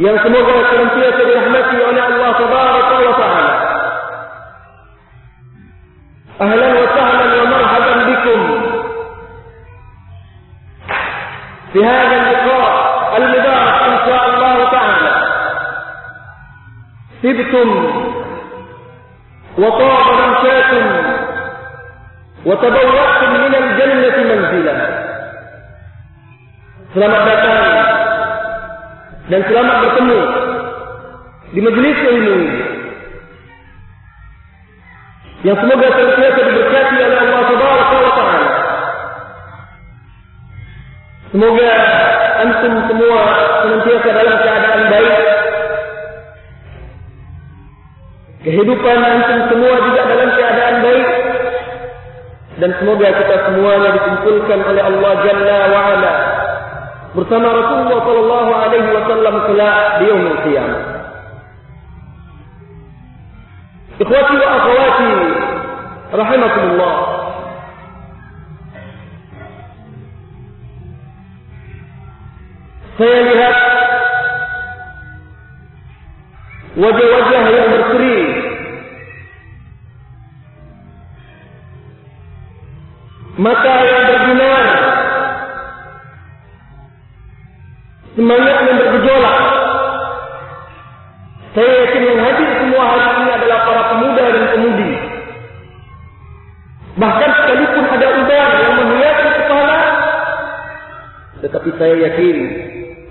yang semoga semoga senantiasa diberkati oleh Allah Subhanahu wa taala. Semoga antum semua senantiasa dalam keadaan baik. Kehidupan antum semua juga dalam keadaan baik. Dan semoga kita semuanya dikumpulkan oleh Allah Jalla wa Ala bersama Rasulullah sallallahu alaihi wasallam kelak di yaumul qiyamah. Wajah-wajah yang berseri. Mata yang berbinar. Semangat yang bergejolak. Saya yakin yang hadir semua hari ini adalah para pemuda dan pemudi. Bahkan sekalipun ada udara yang menghiasi kepala tetapi saya yakin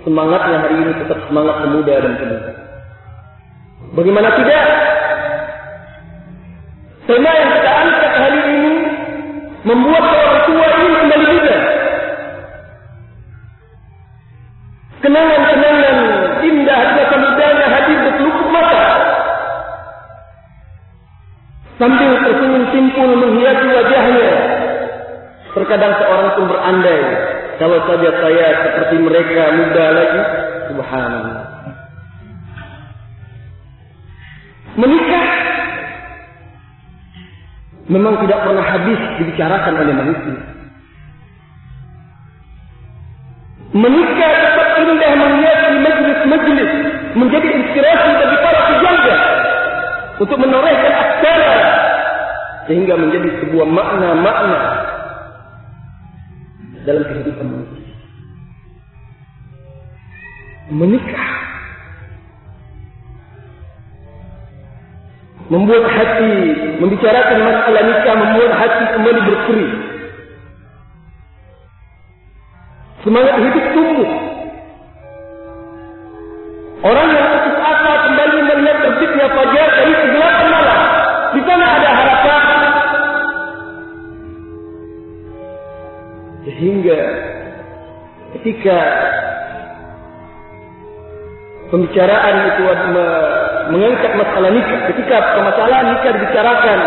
semangatnya hari ini tetap semangat pemuda dan pemudi bagaimana tidak tema yang kita angkat hari ini membuat orang tua ini kembali muda kenangan-kenangan indah di masa mudanya hadir berkelupuk mata. Sambil tersenyum simpul menghiasi wajahnya. Terkadang seorang pun berandai, kalau saja saya seperti mereka muda lagi, subhanallah. Memang tidak pernah habis dibicarakan oleh manusia. Menikah tetap indah menghiasi majlis-majlis menjadi inspirasi bagi para pujangga untuk menorehkan aksara sehingga menjadi sebuah makna-makna dalam kehidupan manusia. Menikah membuat hati membicarakan masalah nikah membuat hati kembali berseri Semangat hidup tumbuh. Orang yang putus asa kembali melihat terbitnya fajar dari kegelapan malam. Di sana ada harapan. Sehingga ketika pembicaraan itu mengangkat masalah nikah, ketika permasalahan nikah dibicarakan,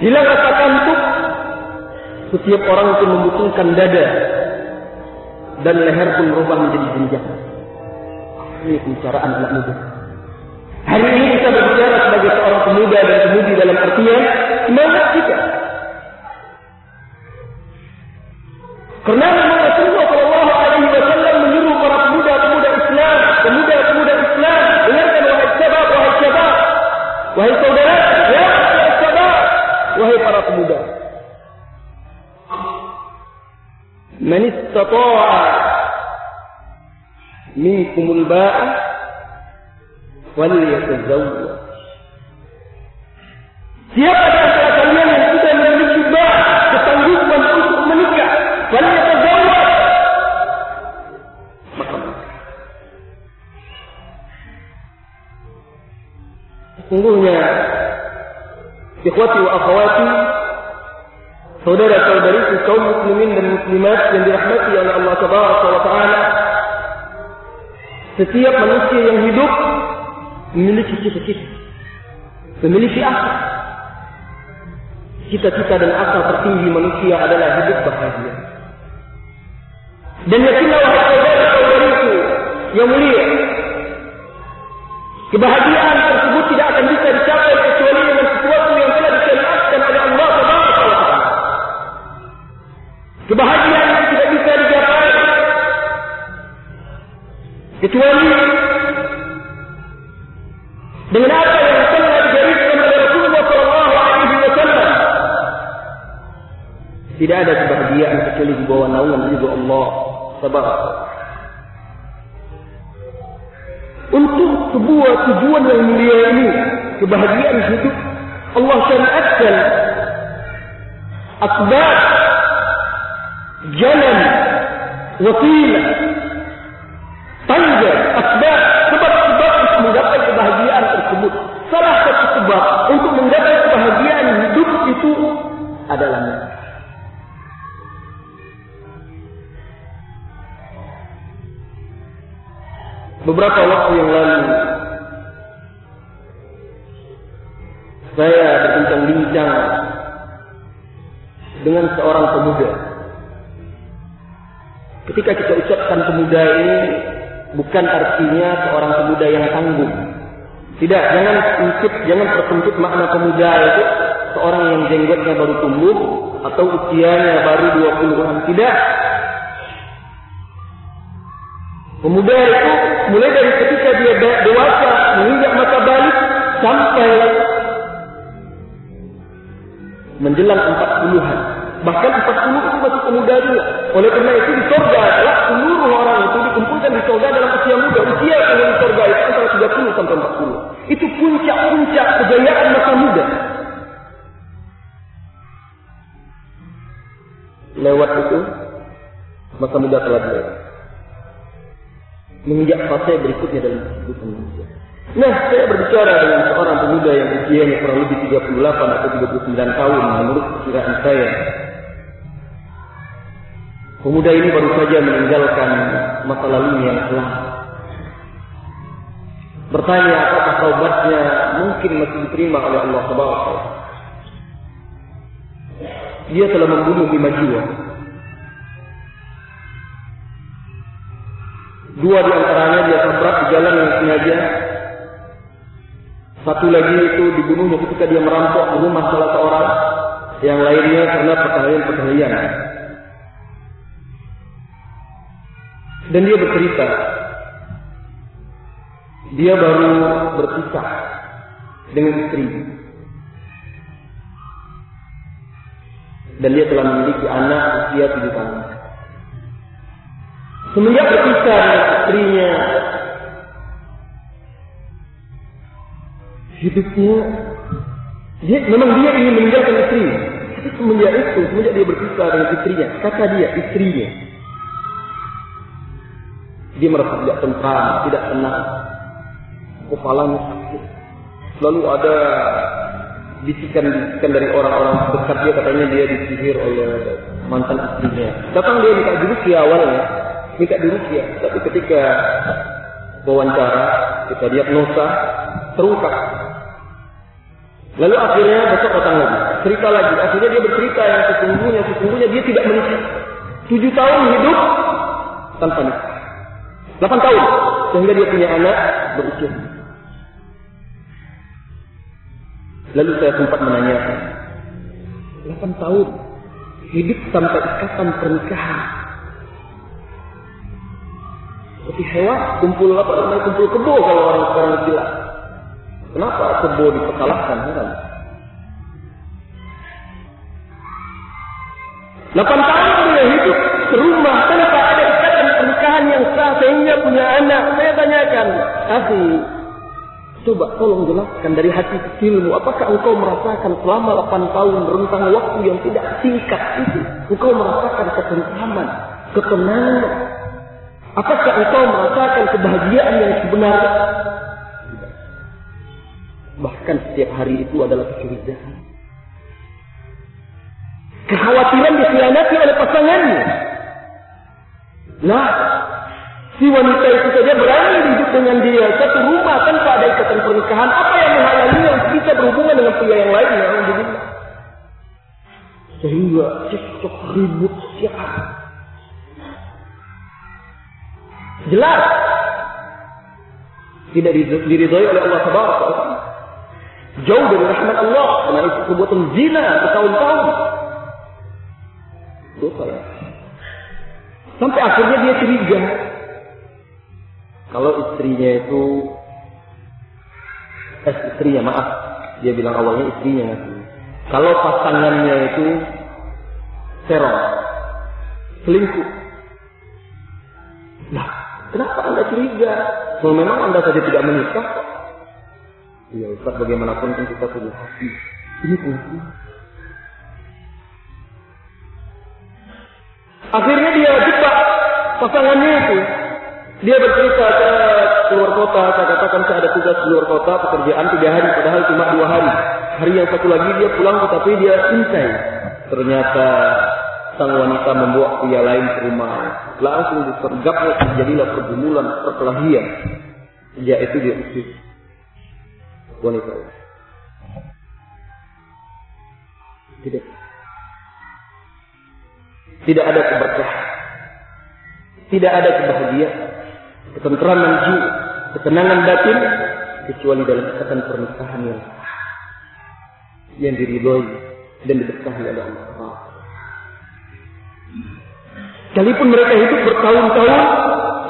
hilang rasa kantuk, setiap orang itu membutuhkan dada dan leher pun berubah menjadi jenjang. Ini pembicaraan anak muda. Hari ini kita berbicara sebagai seorang pemuda dan pemudi dalam artian semangat kita. يريكم الباء وليتزوج. Memiliki asa cita-cita dan asa tertinggi manusia adalah hidup bahagia. Dan yakinlah wahai saudara-saudariku yang mulia kebahagiaan tersebut tidak akan bisa dicapai kecuali dengan sesuatu yang telah disyariatkan oleh Allah Tabaraka wa taala. Kebahagiaan itu tidak bisa dicapai kecuali Tidak ada kebahagiaan kecuali di bawah naungan ridho Allah Taala. Untuk sebuah tujuan yang mulia ini, kebahagiaan hidup, Allah syariatkan asbab jalan wasilah beberapa waktu yang lalu saya berbincang-bincang dengan seorang pemuda Ketika kita ucapkan pemuda ini bukan artinya seorang pemuda yang tangguh. Tidak, jangan ucap, jangan tersentuh makna pemuda itu seorang yang jenggotnya baru tumbuh atau usianya baru 20-an. Tidak. Pemuda menjelang 40-an. Bahkan 40 itu masih pemuda juga. Oleh karena itu di surga adalah seluruh orang itu dikumpulkan di surga dalam usia muda. Usia yang di surga itu antara 30 sampai 40. Itu puncak-puncak kejayaan masa muda. Lewat itu masa muda telah lewat. Menginjak fase berikutnya dalam kehidupan manusia. Nah, saya berbicara dengan seorang pemuda yang usianya kurang lebih 38 atau 39 tahun menurut perkiraan saya. Pemuda ini baru saja meninggalkan masa lalunya yang kelam. Bertanya apakah taubatnya mungkin masih diterima oleh Allah Subhanahu Dia telah membunuh lima jiwa. Dua di antaranya dia tabrak di jalan yang sengaja. Satu lagi itu dibunuhnya ketika dia merampok rumah salah seorang. Yang lainnya karena perkelahian-perkelahian. Dan dia bercerita, dia baru berpisah dengan istri. Dan dia telah memiliki anak usia tujuh tahun. Semenjak berpisah dengan istrinya, hidupnya dia memang dia ingin meninggalkan istrinya. Tapi semenjak itu, semenjak dia berpisah dengan istrinya, kata dia istrinya, dia merasa tidak tentram, tidak tenang. Kepalanya sakit. Lalu ada bisikan-bisikan dari orang-orang dekat dia katanya dia disihir oleh mantan istrinya. Datang dia minta dulu rukia awalnya, minta di rukia. Tapi ketika wawancara, kita diagnosa, terungkap. Lalu akhirnya besok datang lagi, cerita lagi. Akhirnya dia bercerita yang sesungguhnya, sesungguhnya dia tidak menikah. Tujuh tahun hidup tanpa nikah. Delapan tahun sehingga dia punya anak berusia. Lalu saya sempat menanyakan, delapan tahun hidup tanpa ikatan pernikahan. Seperti hewan kumpul apa namanya kumpul kebo kalau orang sekarang bilang. Kenapa kebo dipersalahkan heran? Delapan tahun dia hidup serumah tanpa ada ikatan pernikahan yang sah sehingga punya anak. Saya tanyakan, kasih Coba tolong jelaskan dari hati kecilmu, apakah engkau merasakan selama 8 tahun rentang waktu yang tidak singkat itu, engkau merasakan ketentraman, ketenangan? Apakah engkau merasakan kebahagiaan yang sebenarnya? Bahkan setiap hari itu adalah kecurigaan. Kekhawatiran dikhianati oleh pasangannya. Nah, Si wanita itu saja berani hidup dengan dia satu rumah tanpa ada ikatan pernikahan. Apa yang menghalangi yang bisa berhubungan dengan pria yang lain? Alhamdulillah. Sehingga cekcok ribut siapa? Jelas tidak diridhoi oleh Allah Subhanahu wa Jauh dari rahmat Allah karena itu perbuatan zina bertahun-tahun. Dosa ya. Sampai akhirnya dia curiga, kalau istrinya itu eh istrinya maaf, dia bilang awalnya istrinya. Kalau pasangannya itu teror, selingkuh. Nah, kenapa anda curiga? Kalau memang anda saja tidak menikah, Iya Ustaz, bagaimanapun kan kita punya hati. Ini penting. Akhirnya dia jebak pasangannya itu dia bercerita ke keluar kota, saya katakan saya ada tugas keluar kota, pekerjaan tiga hari, padahal cuma dua hari. Hari yang satu lagi dia pulang tetapi dia intai. Ternyata sang wanita membawa pria lain ke rumah. Langsung disergapnya terjadilah pergumulan perkelahian. Sejak itu dia usir wanita Tidak. Tidak ada keberkahan. Tidak ada kebahagiaan ketentraman jiwa, ketenangan batin kecuali dalam ikatan pernikahan yang yang diridhoi dan diberkahi oleh Allah. Sekalipun mereka hidup bertahun-tahun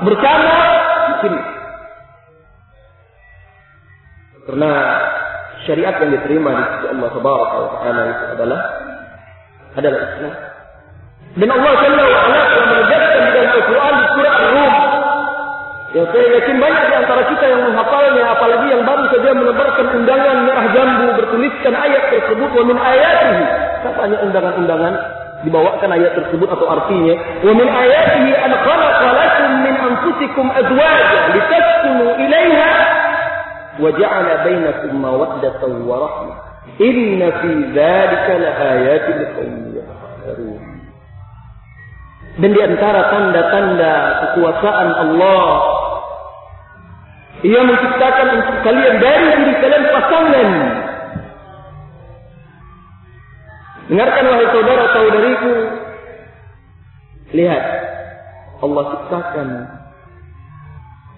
bersama, mungkin karena syariat yang diterima di sisi Allah Subhanahu wa taala itu adalah adalah Islam. Dan Allah Jalla wa ala telah menegaskan di dalam Al-Qur'an di surah Ar-Rum Ya saya yakin banyak di antara kita yang menghafalnya, apalagi yang baru saja menebarkan undangan merah jambu bertuliskan ayat tersebut wa min ayatihi. Katanya undangan-undangan dibawakan ayat tersebut atau artinya wa min ayatihi an khalaqa lakum min anfusikum azwaja litaskunu ilaiha bainakum mawaddatan wa rahmah. Inna fi dzalika laayatin liqaumin yatafakkarun. Dan di antara tanda-tanda kekuasaan Allah ia menciptakan untuk kalian dari diri kalian pasangan. Dengarkan wahai saudara-saudariku. Lihat. Allah ciptakan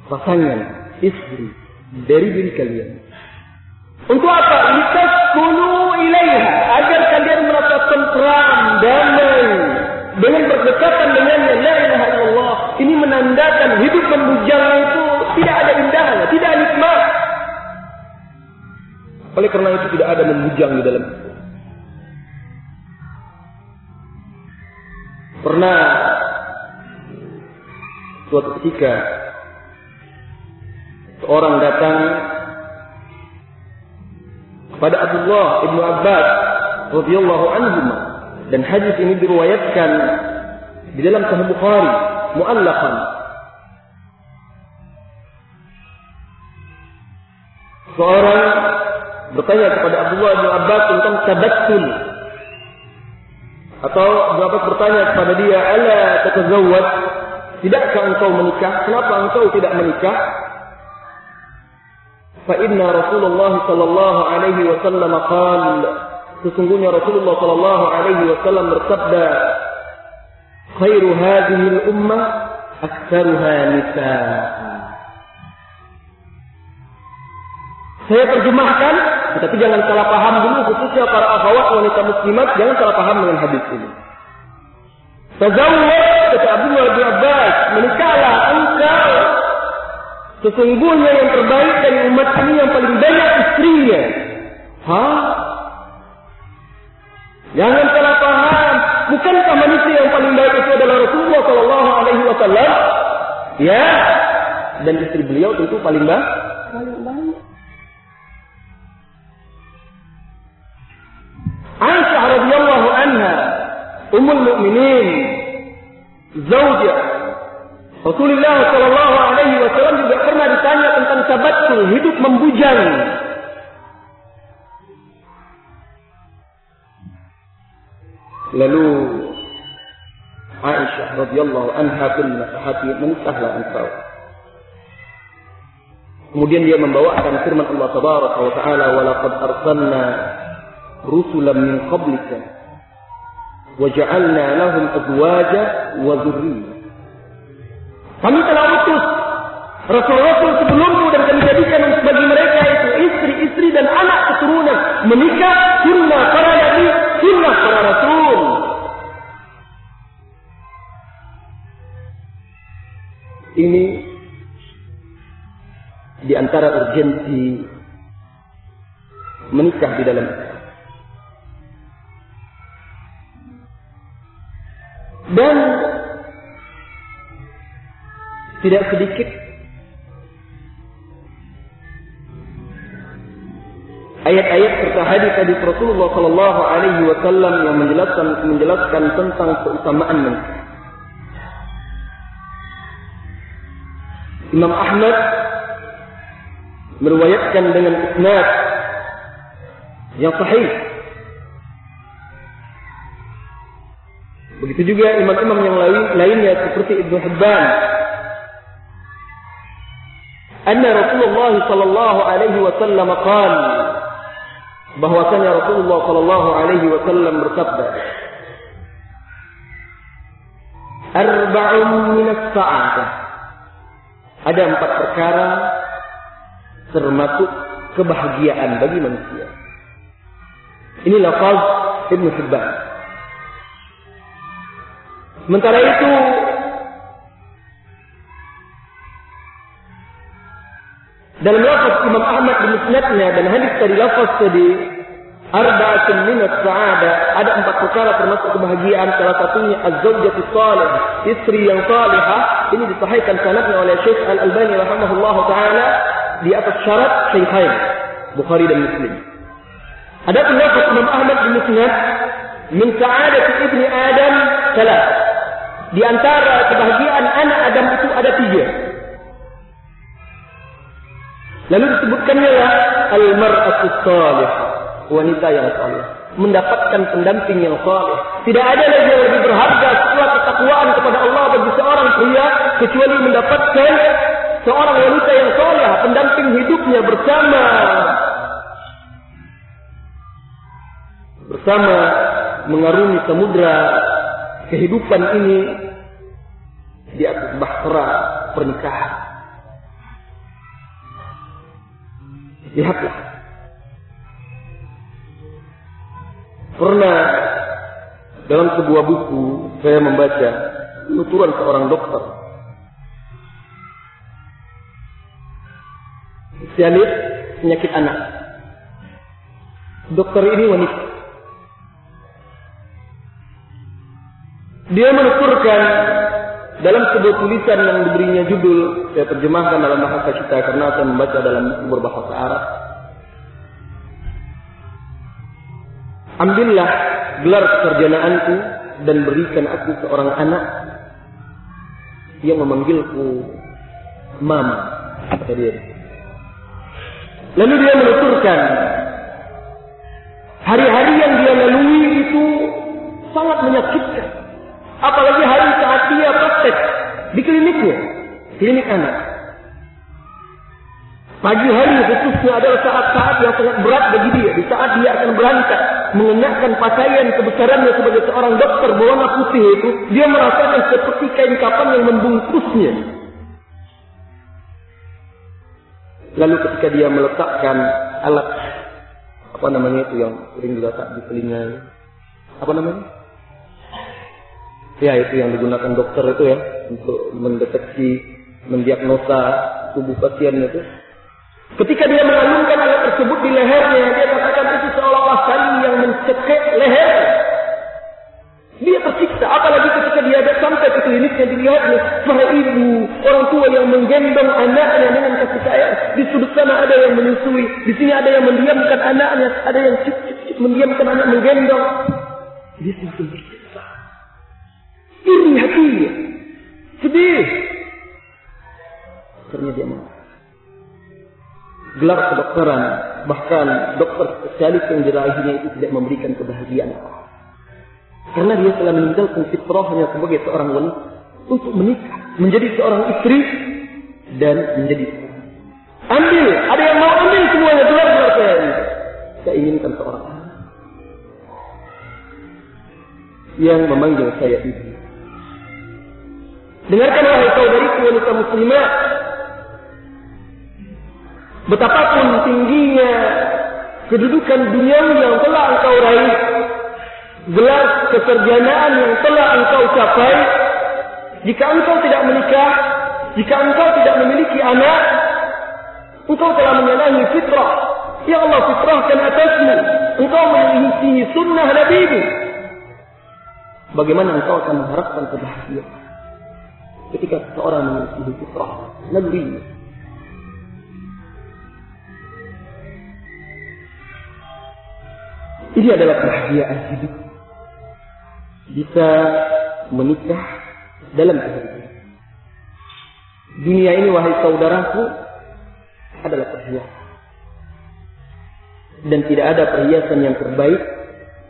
pasangan, istri dari diri kalian. Untuk apa? Litaskunu ilaiha. Agar kalian merasa tentram, damai. Dengan berdekatan dengannya. La ilaha illallah. Ini menandakan hidup membujang itu tidak ada indahnya, tidak nikmat. Oleh karena itu tidak ada membujang di dalam itu. Pernah suatu ketika seorang datang kepada Abdullah ibnu Abbas radhiyallahu anhu dan hadis ini diriwayatkan di dalam Sahih Bukhari muallaqan Seorang bertanya kepada Abdullah bin Abbas tentang tabattul. Atau sahabat bertanya kepada dia, "Ala tatazawwaj?" Tidakkah engkau menikah? Kenapa engkau tidak menikah? Fa inna Rasulullah sallallahu alaihi wasallam qala Sesungguhnya Rasulullah sallallahu alaihi wasallam bersabda, "Khairu hadhihi al-ummah aktsaruha nisaa." Saya terjemahkan, tetapi jangan salah paham dulu khususnya para akhwat wanita muslimat jangan salah paham dengan hadis ini. Tazawwaj kata Abdullah bin Abbas, menikahlah engkau. Sesungguhnya yang terbaik dari umat ini yang paling banyak istrinya. Hah? Jangan salah paham. Bukankah manusia yang paling baik itu adalah Rasulullah Shallallahu Alaihi Wasallam? Ya. Dan istri beliau tentu paling baik. Paling baik. Aisyah radhiyallahu anha, ummul mukminin, zaujah Rasulullah sallallahu alaihi wasallam juga pernah ditanya tentang tabattul, hidup membujang. Lalu Aisyah radhiyallahu anha pun nasihati menikahlah engkau. Kemudian dia membawakan firman Allah tabaraka wa taala wa laqad arsalna rusulan min qablika wa ja'alna lahum azwaja wa dhurriyyah. Kami telah utus Rasul-Rasul sebelummu dan kami jadikan bagi mereka itu istri-istri dan anak keturunan menikah sunnah para nabi, sunnah para rasul. Ini di antara urgensi menikah di dalam tidak sedikit ayat-ayat serta hadis-hadis Rasulullah Shallallahu Alaihi Wasallam yang menjelaskan menjelaskan tentang keutamaan. Imam Ahmad meriwayatkan dengan isnad yang sahih Begitu juga imam-imam yang lain, lainnya seperti Ibnu Hibban. Anna Rasulullah sallallahu alaihi wasallam qala bahwasanya Rasulullah sallallahu alaihi wasallam bersabda Arba'un min as-sa'adah Ada empat perkara termasuk kebahagiaan bagi manusia. Ini lafaz Ibnu Hibban. Sementara itu dalam lafaz Imam Ahmad di musnadnya dan hadis dari lafaz tadi arba'atun min as-sa'ada ada empat perkara termasuk kebahagiaan salah satunya az-zawjatu salih istri yang salihah ini disahihkan sanadnya oleh Syekh Al-Albani rahimahullahu taala di atas syarat Syekhain Bukhari dan Muslim. Ada pendapat Imam Ahmad di musnad min sa'adati ibni Adam salah di antara kebahagiaan anak Adam itu ada tiga. Lalu disebutkannya lah al-mar'atu salih, wanita yang saleh, mendapatkan pendamping yang saleh. Tidak ada lagi yang lebih berharga setelah ketakwaan kepada Allah bagi seorang pria kecuali mendapatkan seorang wanita yang saleh, pendamping hidupnya bersama bersama mengarungi samudra kehidupan ini di atas bahtera pernikahan. Lihatlah. Pernah dalam sebuah buku saya membaca penuturan seorang dokter. Spesialis penyakit anak. Dokter ini wanita. Dia menuturkan dalam sebuah tulisan yang diberinya judul, saya terjemahkan dalam bahasa kita karena saya membaca dalam berbahasa Arab. Ambillah gelar kesarjanaanku dan berikan aku seorang anak yang memanggilku mama. Lalu dia menuturkan hari-hari yang dia lalui itu sangat menyakitkan. Apalagi hari saat dia praktek di kliniknya, klinik anak. Pagi hari khususnya adalah saat-saat yang sangat berat bagi dia. Di saat dia akan berangkat mengenakan pakaian kebesarannya sebagai seorang dokter berwarna putih itu, dia merasakan seperti kain kapan yang membungkusnya. Lalu ketika dia meletakkan alat apa namanya itu yang sering diletak di telinga, apa namanya? Ya itu yang digunakan dokter itu ya untuk mendeteksi, mendiagnosa tubuh pasien itu. Ketika dia mengalungkan alat tersebut di lehernya, dia katakan itu seolah-olah tali yang mencekik leher. Dia tersiksa, apalagi ketika dia ada sampai ke kliniknya dilihatnya para ibu, orang tua yang menggendong anaknya dengan kasih sayang. Di sudut sana ada yang menyusui, di sini ada yang mendiamkan anaknya, ada yang cip, cip, cip, mendiamkan anak menggendong. Dia semakin. Iri hatinya. Sedih. Akhirnya dia mau gelar kedokteran, bahkan dokter spesialis yang diraihnya itu tidak memberikan kebahagiaan. Karena dia telah meninggalkan fitrahnya sebagai seorang wanita untuk menikah, menjadi seorang istri dan menjadi ambil, ada yang mau ambil semuanya gelar gelar saya. Saya inginkan seorang yang memanggil saya ibu. Dengarkan wahai saudariku wanita muslimah Betapapun tingginya kedudukan dunia yang telah engkau raih, gelar keserjanaan yang telah engkau capai, jika engkau tidak menikah, jika engkau tidak memiliki anak, engkau telah menyalahi fitrah yang Allah fitrahkan atasmu. Engkau menyelisihi sunnah Nabi ini. Bagaimana engkau akan mengharapkan kebahagiaan ketika seorang menyelisihi fitrah Nabi Ini adalah kebahagiaan hidup. Bisa menikah dalam kehidupan. Dunia ini wahai saudaraku adalah perhiasan. Dan tidak ada perhiasan yang terbaik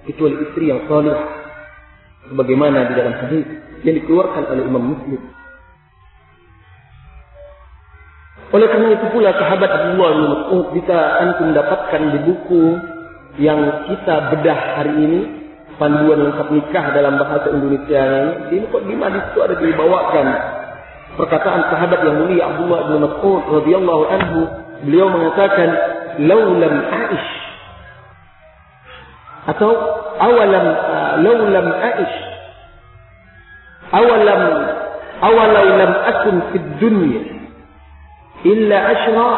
kecuali istri yang soleh. Sebagaimana di dalam hadis yang dikeluarkan oleh Imam Muslim. Oleh karena itu pula sahabat Abdullah bin Mas'ud bisa antum dapatkan di buku yang kita bedah hari ini panduan lengkap nikah dalam bahasa Indonesia ini ini kok di mana itu ada dibawakan perkataan sahabat yang mulia Abdullah bin Mas'ud radhiyallahu anhu. Beliau mengatakan laulam aish. Atau awalam uh, laulam aish. Awalam awalau lam akun fid dunya إلا عشرة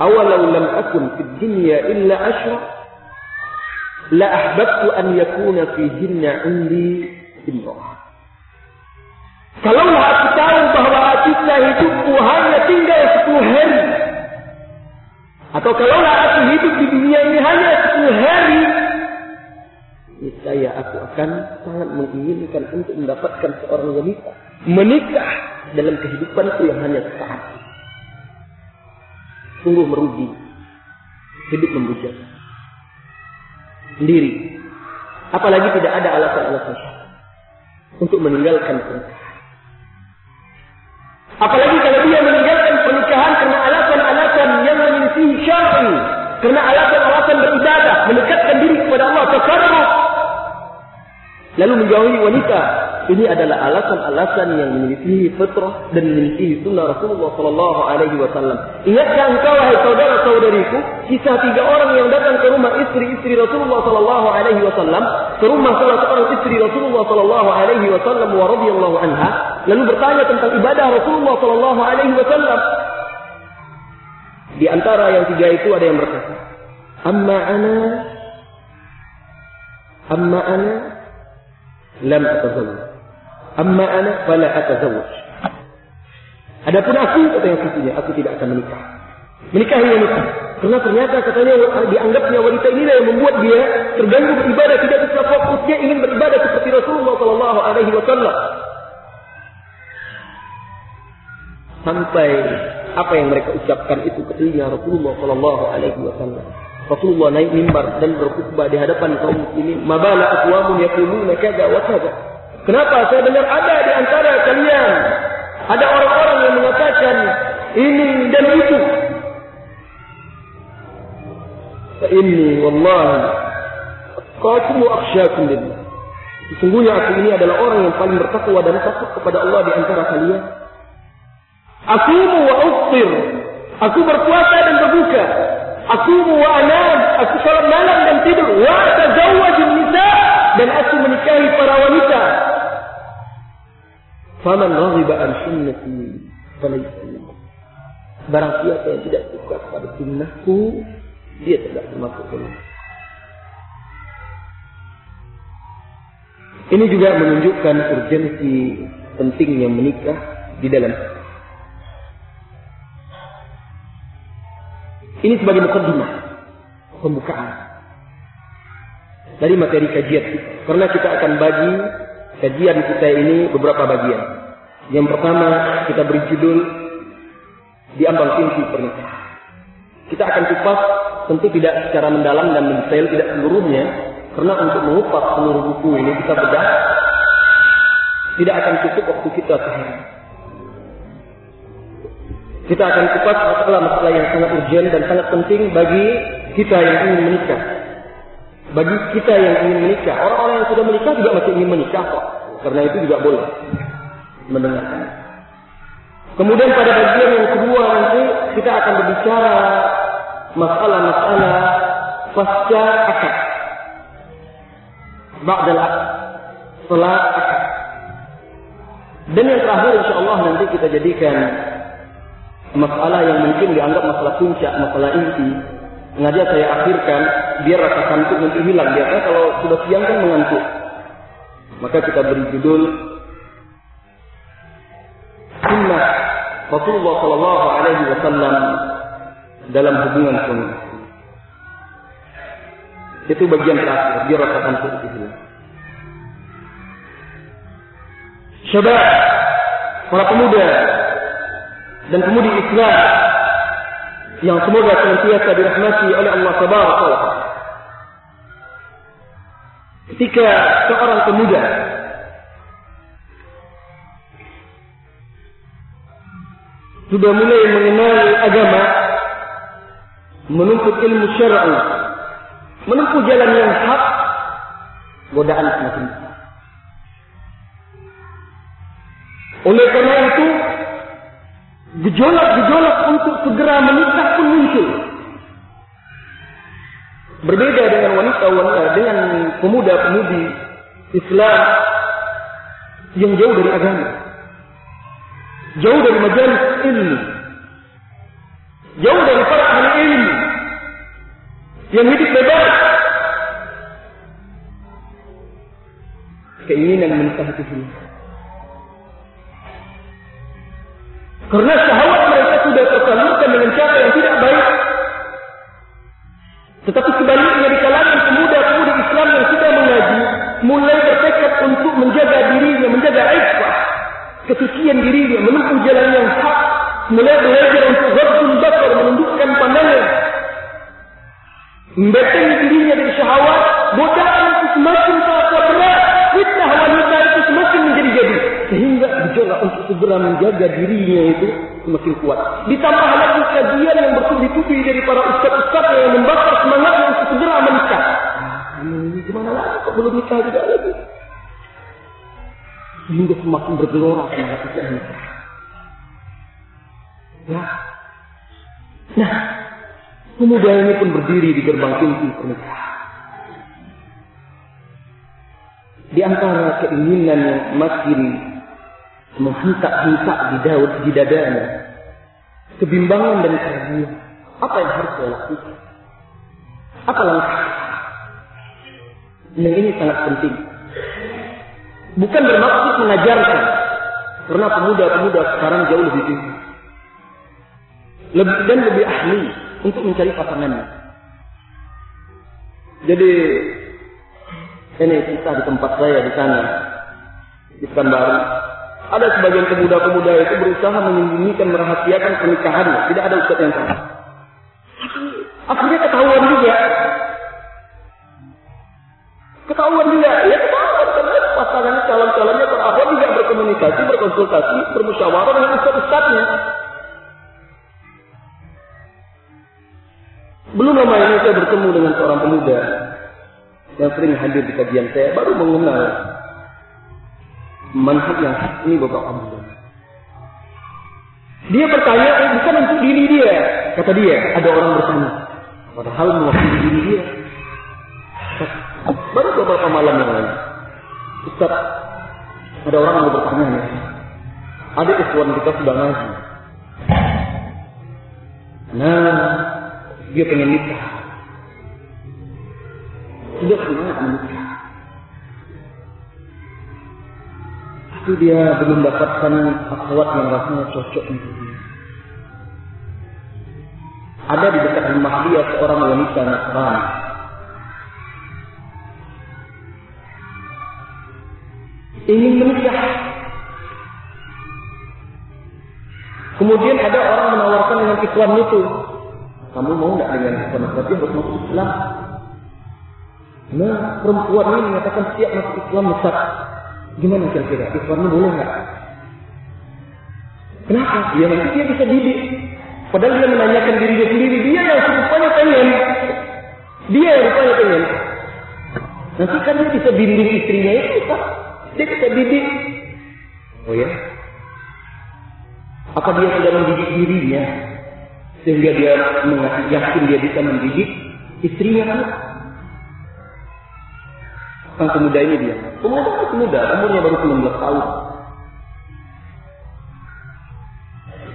أو لو لم أكن في الدنيا إلا عشرة لأحببت أن يكون فيهن عندي إمرأة. فلولا أكتار بهو آتيت لا يجب هاي تنجا يسكو هري أتو كلولا أكو في الدنيا هاي يسكو Saya aku akan sangat menginginkan untuk mendapatkan seorang wanita menikah dalam kehidupanku yang hanya sesaat sungguh merugi. Hidup membujak. Sendiri. Apalagi tidak ada alasan-alasan untuk meninggalkan pernikahan. Apalagi kalau dia meninggalkan pernikahan karena alasan-alasan yang menyelisihi syar'i, karena alasan-alasan beribadah, mendekatkan diri kepada Allah, takarruf, lalu menjauhi wanita ini adalah alasan-alasan yang memiliki fitrah dan memiliki sunnah Rasulullah Sallallahu Alaihi Wasallam. Ingatkah engkau, hai saudara-saudariku, kisah tiga orang yang datang ke rumah istri-istri Rasulullah Sallallahu Alaihi Wasallam, ke rumah salah seorang istri Rasulullah Sallallahu Alaihi Wasallam wa anha, lalu bertanya tentang ibadah Rasulullah Sallallahu Alaihi Wasallam. Di antara yang tiga itu ada yang berkata, Amma ana, amma ana, lam atazawwaj. Amma ana fala atazawwaj. Adapun aku kata yang satunya, aku tidak akan menikah. Menikahi wanita. Karena ternyata katanya dianggapnya wanita inilah yang membuat dia terganggu beribadah, tidak bisa fokus dia ingin beribadah seperti Rasulullah Sallallahu Alaihi Wasallam. Sampai apa yang mereka ucapkan itu ke telinga Rasulullah Sallallahu Alaihi Wasallam. Rasulullah naik mimbar dan berkhutbah di hadapan kaum muslimin. Mabala aqwamun yaquluna kadza wa kadza. Kenapa saya dengar ada di antara kalian ada orang-orang yang mengatakan ini dan itu. Fa inni wallahi qatilu akhsyakum lillah. Sesungguhnya aku ini adalah orang yang paling bertakwa dan takut kepada Allah di antara kalian. Aku wa uftir. Aku berpuasa dan berbuka. Aku wa anam. Aku salat malam dan tidur. Wa tazawwajun nisa dan aku menikahi para wanita. Faman raghiba an sunnati falaysa Barang siapa yang tidak suka pada sunnahku, dia tidak termasuk sunnah. Ini juga menunjukkan urgensi pentingnya menikah di dalam Ini sebagai mukadimah pembukaan dari materi kajian Karena kita akan bagi kajian kita ini beberapa bagian. Yang pertama kita beri judul di ambang pintu pernikahan. Kita akan kupas tentu tidak secara mendalam dan mendetail tidak seluruhnya karena untuk mengupas seluruh buku ini kita bedah tidak akan cukup waktu kita sehari. Kita akan kupas masalah-masalah yang sangat urgent dan sangat penting bagi kita yang ingin menikah. Bagi kita yang ingin menikah, orang-orang yang sudah menikah juga masih ingin menikah kok. Karena itu juga boleh mendengarkan. Kemudian pada bagian yang kedua nanti kita akan berbicara masalah-masalah pasca akad. Ba'dal akad. Setelah akad. Dan yang terakhir insya Allah nanti kita jadikan masalah yang mungkin dianggap masalah puncak, masalah inti. Sengaja saya akhirkan biar rasa kantuk nanti hilang. Biasanya kalau sudah siang kan mengantuk. Maka kita beri judul Sunnah Rasulullah Sallallahu Alaihi Wasallam dalam hubungan suami. Itu bagian terakhir, biar rasa kantuk hilang. Syabab, para pemuda dan pemudi Islam yang semoga senantiasa dirahmati oleh Allah Subhanahu wa Ketika seorang pemuda sudah mulai mengenal agama, menuntut ilmu syar'i, menempuh jalan yang hak, godaan semakin besar. Oleh karena itu, Gejolak-gejolak untuk segera menikah pun muncul. Berbeda dengan wanita-wanita, dengan pemuda-pemudi Islam yang jauh dari agama. Jauh dari majalis ilmu. Jauh dari para ahli ilmu. Yang hidup bebas. Keinginan menikah itu. Karena syahwat mereka sudah tersalurkan dengan cara yang tidak baik. Tetapi sebaliknya di kalangan pemuda-pemudi Islam yang sudah mengaji, mulai bertekad untuk menjaga dirinya, menjaga iffah, kesucian dirinya, menempuh jalan yang hak, mulai belajar untuk ghabdul basar, menundukkan pandangan, membetengi dirinya dari syahwat, itu semakin terasa berat, fitnah wanita itu semakin menjadi-jadi gejolak untuk segera menjaga dirinya itu semakin kuat. Ditambah lagi kajian yang bertubi-tubi dari para ustaz-ustaz yang membakar semangatnya untuk segera menikah. Ini gimana lagi kok belum nikah juga lagi? Sehingga semakin bergelora semangat untuk menikah. Ya. Nah, pemuda ini pun berdiri di gerbang pintu pernikahan. Di antara keinginan yang makin menghentak-hentak di daud di dadanya, kebimbangan dan keraguan. Apa yang harus saya lakukan? Apa langkah? Yang ini sangat penting. Bukan bermaksud mengajarkan, karena pemuda-pemuda sekarang jauh lebih tinggi. Lebih, dan lebih ahli untuk mencari pasangannya. Jadi ini kisah di tempat saya di sana, di Pekanbaru. Ada sebagian pemuda-pemuda itu berusaha menyembunyikan, merahasiakan pernikahannya. Tidak ada ustaz yang tahu. Akhirnya ketahuan juga. Ketahuan juga, ya ketahuan karena pasangan calon-calonnya terakhir juga berkomunikasi, berkonsultasi, bermusyawarah dengan ustaz-ustaznya. Belum lama ini saya bertemu dengan seorang pemuda yang sering hadir di kajian saya, baru mengenal manhaj yang ini beberapa bulan. Dia bertanya, eh, bukan untuk diri dia. Kata dia, ada orang bertanya. Padahal mewakili diri dia. Baru beberapa malam yang lalu. Ustaz, ada orang yang bertanya nih. Ada ikhwan kita sudah ngaji. Nah, dia pengen nikah. Sudah semangat menikah. Tapi dia belum dapatkan akhwat yang rasanya cocok untuk dia. Ada di dekat rumah dia seorang wanita Nasrani. Ingin menikah. Kemudian ada orang menawarkan dengan ikhwan itu. Kamu mau nggak dengan ikhwan? Berarti harus masuk Islam. Nah, perempuan ini mengatakan siap masuk Islam besar. Gimana kira-kira? Ikhwannya boleh nggak? Kenapa? Ya nanti dia bisa didik. Padahal dia menanyakan dirinya sendiri. Dia yang rupanya pengen. Dia yang rupanya pengen. Nanti kan dia bisa bimbing istrinya itu. Pak. Dia bisa didik. Oh ya? Apa dia sudah mendidik dirinya? Sehingga dia mengasih yakin dia bisa mendidik istrinya kan? Sang pemuda ini dia. Pemuda masih muda, umurnya baru 19 tahun.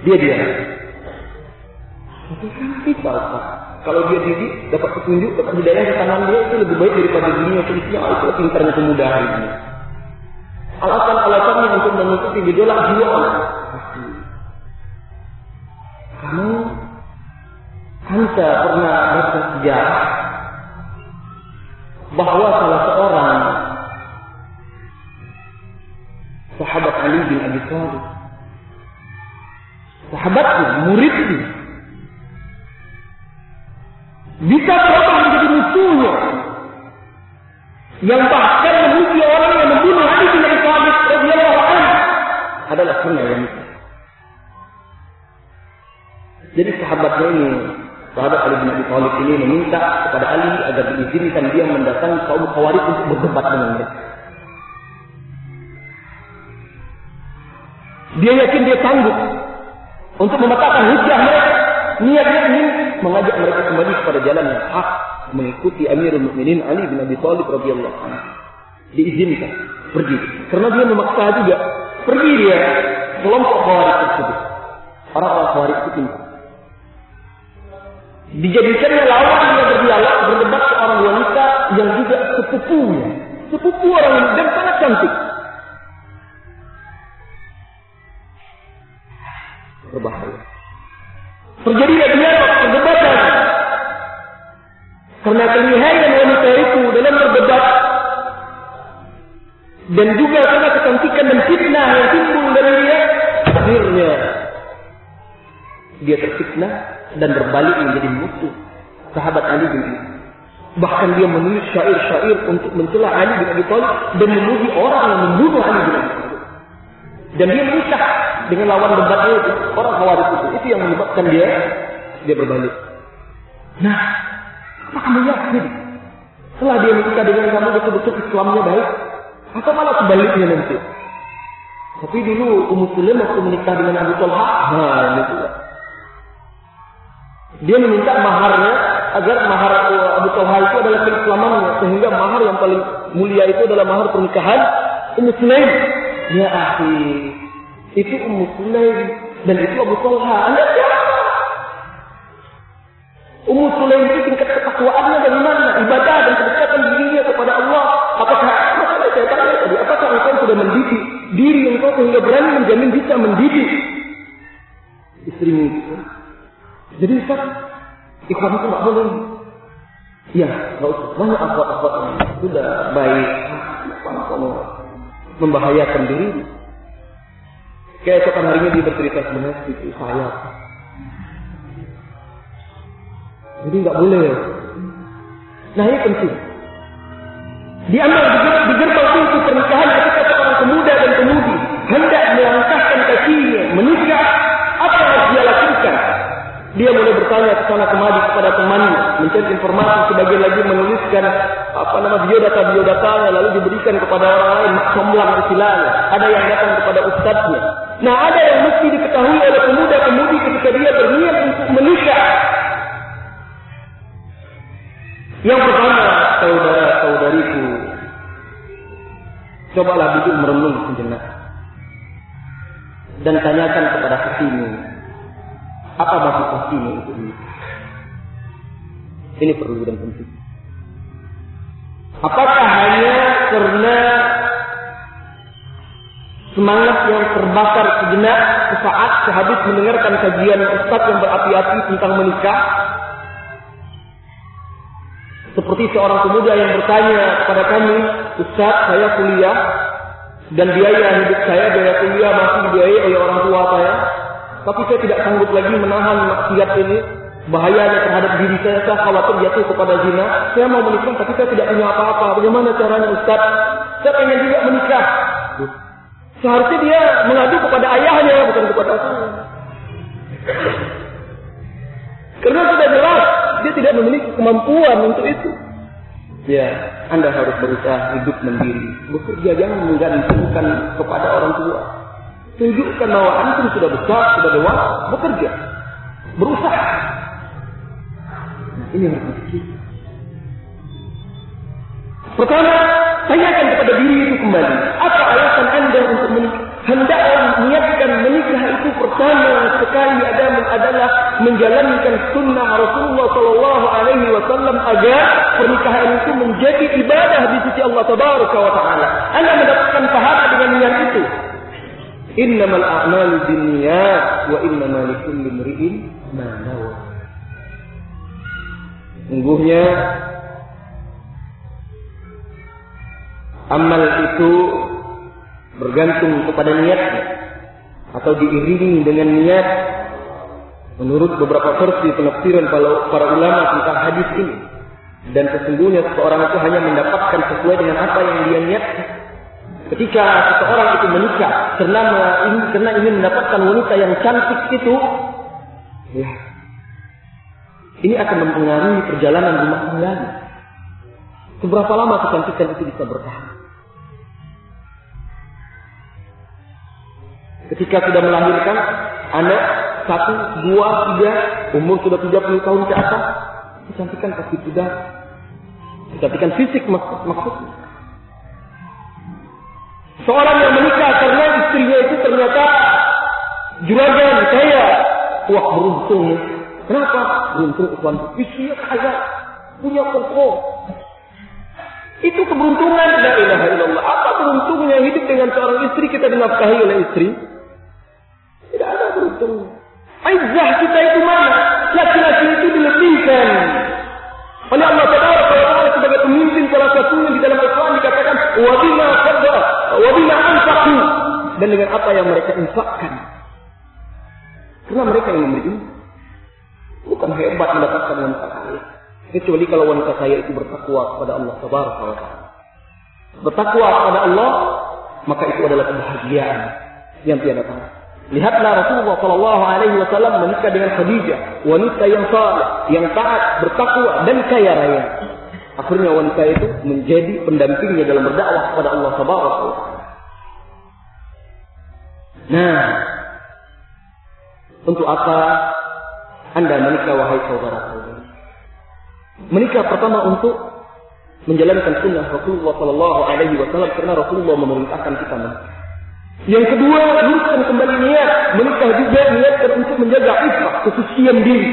Dia dia. Tapi kan kita. Kalau dia didik, dapat petunjuk, dapat hidayah di tangan dia itu lebih baik daripada dunia selisihnya. Oh, itu pintarnya pemuda hari ini. Alasan-alasannya untuk mengikuti gejolak jiwa Allah. Kamu Hamzah pernah baca sejarah bahwa salah seorang sahabat Ali bin Abi Thalib sahabatnya, muridnya bisa berubah menjadi musuhnya yang bahkan memuji orang yang membunuh Ali bin Abi Thalib radhiyallahu anhu adalah karena yang jadi sahabatnya ini sahabat Ali bin Abi Thalib ini meminta kepada Ali agar diizinkan dia mendatangi kaum Khawarij untuk berdebat dengan mereka. Dia yakin dia sanggup untuk mematahkan hujah mereka. Niatnya ingin mengajak mereka kembali kepada jalan yang hak, mengikuti Amirul Mukminin Ali bin Abi Thalib radhiyallahu anhu. Diizinkan pergi karena dia memaksa juga pergi dia kelompok Khawarij tersebut. Orang-orang Khawarij itu pintar dijadikannya lawan dia berdialog berdebat seorang wanita yang juga sepupunya sepupu orang ini dan sangat cantik berbahaya. Terjadi dialog perdebatan. Karena kelihayan wanita itu dalam berdebat. Dan juga karena kecantikan dan fitnah yang timbul dari dia akhirnya dia terfitnah dan berbalik menjadi musuh sahabat Ali bin Abi Bahkan dia menulis syair-syair untuk mencela Ali bin Abi Thalib dan memuji orang yang membunuh Ali bin Abi Thalib. Dan dia menikah dengan lawan debatnya itu, orang Khawarij itu. Itu yang menyebabkan dia dia berbalik. Nah, apa kamu yakin? Setelah dia menikah dengan kamu betul-betul Islamnya baik? Atau malah sebaliknya nanti? Tapi dulu Ummu Sulaim waktu menikah dengan Abu Talha, nah ini. Dia meminta maharnya agar mahar Abu Talha itu adalah keislamannya sehingga mahar yang paling mulia itu adalah mahar pernikahan Ummu Sulaim. Ya akhi, itu Ummu Sulaim dan itu Abu Talha. Anda siapa? Ummu Sulaim itu tingkat ketakwaannya dari mana? Ibadah dan kedekatan dirinya kepada Allah. Apakah masalah saya tanya tadi, apakah engkau sudah mendidik diri engkau sehingga berani menjamin bisa mendidik istrimu itu? Jadi Ustaz, ikhwan itu nggak boleh. Iya, nggak usah. Banyak yang sudah baik. Kamu membahayakan diri. Keesokan harinya dia bercerita sebenarnya itu saya. Jadi nggak boleh. Nah ini penting. Diambil di gerbang pintu pernikahan ketika seorang pemuda dan pemudi hendak melangkahkan kakinya menikah, apa yang dia lakukan? Dia mulai bertanya ke sana kemari kepada temannya, mencari informasi, sebagian lagi menuliskan apa nama biodata biodatanya, lalu diberikan kepada orang lain, somblang istilahnya. Ada yang datang kepada ustadznya. Nah, ada yang mesti diketahui oleh pemuda-pemudi ketika dia berniat untuk menikah. Yang pertama, saudara-saudariku, cobalah duduk merenung sejenak dan tanyakan kepada hatimu, apa maksud hatimu untuk ini? Ini perlu dan penting. Apakah hanya karena semangat yang terbakar sejenak sesaat sehabis mendengarkan kajian ustaz yang berapi-api tentang menikah? Seperti seorang pemuda yang bertanya kepada kami, Ustaz, saya kuliah dan biaya hidup saya, biaya kuliah masih dibiayai oleh orang tua saya. Tapi saya tidak sanggup lagi menahan maksiat ini. Bahayanya terhadap diri saya, saya khawatir jatuh kepada zina. Saya mau menikah tapi saya tidak punya apa-apa. Bagaimana caranya Ustaz? Saya ingin juga menikah. Seharusnya dia mengadu kepada ayahnya, bukan kepada saya. Karena sudah jelas, dia tidak memiliki kemampuan untuk itu. Ya, Anda harus berusaha hidup mandiri. Bekerja jangan menggantungkan kepada orang tua. Tunjukkan bahwa antum sudah besar, sudah dewasa, bekerja. Berusaha. Nah, ini yang harus Pertama, tanyakan kepada diri itu kembali. Apa alasan Anda untuk menikah? Hendaklah niatkan menikah itu pertama sekali adalah menjalankan sunnah Rasulullah Sallallahu Alaihi Wasallam agar pernikahan itu menjadi ibadah di sisi Allah Tabaraka wa Taala. Anda mendapatkan pahala dengan niat itu. Innamal a'malu binniyat wa innamal likulli imri'in ma nawa. Sungguhnya amal itu bergantung kepada niatnya atau diiringi dengan niat menurut beberapa versi penafsiran para ulama tentang hadis ini dan sesungguhnya seseorang itu hanya mendapatkan sesuai dengan apa yang dia niatkan Ketika seseorang itu menikah karena ingin, karena ingin mendapatkan wanita yang cantik itu, ya, ini akan mempengaruhi perjalanan rumah tangganya. Seberapa lama kecantikan itu bisa bertahan? Ketika sudah melahirkan anak satu, dua, tiga, umur sudah 30 tahun ke atas, kecantikan pasti sudah kecantikan fisik maksud maksudnya. Seorang yang menikah karena istrinya itu ternyata juragan kaya. Wah beruntung. Kenapa? Beruntung ikhwan. Istrinya kaya. Punya pokok. Itu keberuntungan. La ilaha illallah. Apa beruntungnya hidup dengan seorang istri kita dinafkahi oleh istri? Aizah kita itu mana? Laki-laki itu dilebihkan oleh Allah Taala sebagai pemimpin salah satunya di dalam Al-Quran dikatakan wabila qadda wabila anfaqu dan dengan apa yang mereka infakkan. Karena mereka yang memberi bukan hebat mendapatkan wanita kaya. Kecuali kalau wanita kaya itu bertakwa kepada Allah Taala. Bertakwa kepada Allah, maka itu adalah kebahagiaan yang tiada tara. Lihatlah Rasulullah Shallallahu Alaihi Wasallam menikah dengan Khadijah, wanita yang saleh, yang taat, bertakwa dan kaya raya. Akhirnya wanita itu menjadi pendampingnya dalam berdakwah kepada Allah Subhanahu Nah, untuk apa Anda menikah wahai saudara-saudara? Menikah pertama untuk menjalankan sunnah Rasulullah Shallallahu Alaihi Wasallam karena Rasulullah memerintahkan kita menikah. Yang kedua, luruskan kembali niat. Menikah juga niatkan untuk menjaga ifah, kesucian diri.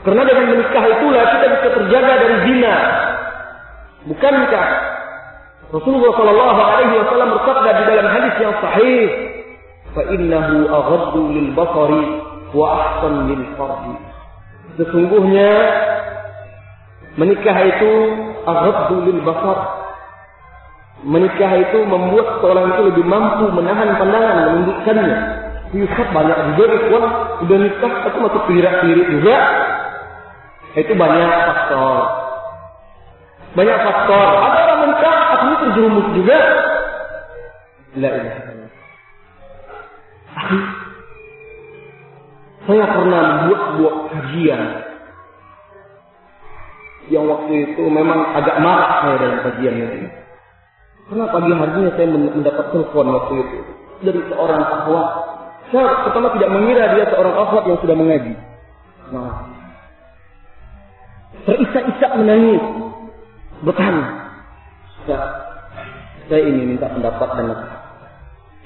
Karena dengan menikah itulah kita bisa terjaga dari zina. Bukankah Rasulullah Shallallahu Alaihi Wasallam bersabda di dalam hadis yang sahih, فَإِنَّهُ أَغَدُّ لِلْبَصَرِ وَأَحْسَنْ لِلْفَرْجِ Sesungguhnya menikah itu aghaddu lil basar Menikah itu membuat seorang itu lebih mampu menahan pandangan, menundukkannya. Yusuf banyak juga ikhwan udah nikah atau masuk kelirak-kelirik juga. Itu banyak faktor. Banyak faktor. Ada orang menikah akhirnya terjerumus juga. La ilaha Saya pernah membuat sebuah kajian yang waktu itu memang agak marah saya dalam kajian ini. Karena pagi harinya saya mendapat telepon waktu itu dari seorang akhwat. Saya pertama tidak mengira dia seorang akhwat yang sudah mengaji. Nah, terisak-isak menangis, bertanya, saya, saya ini minta pendapat dan nasihat.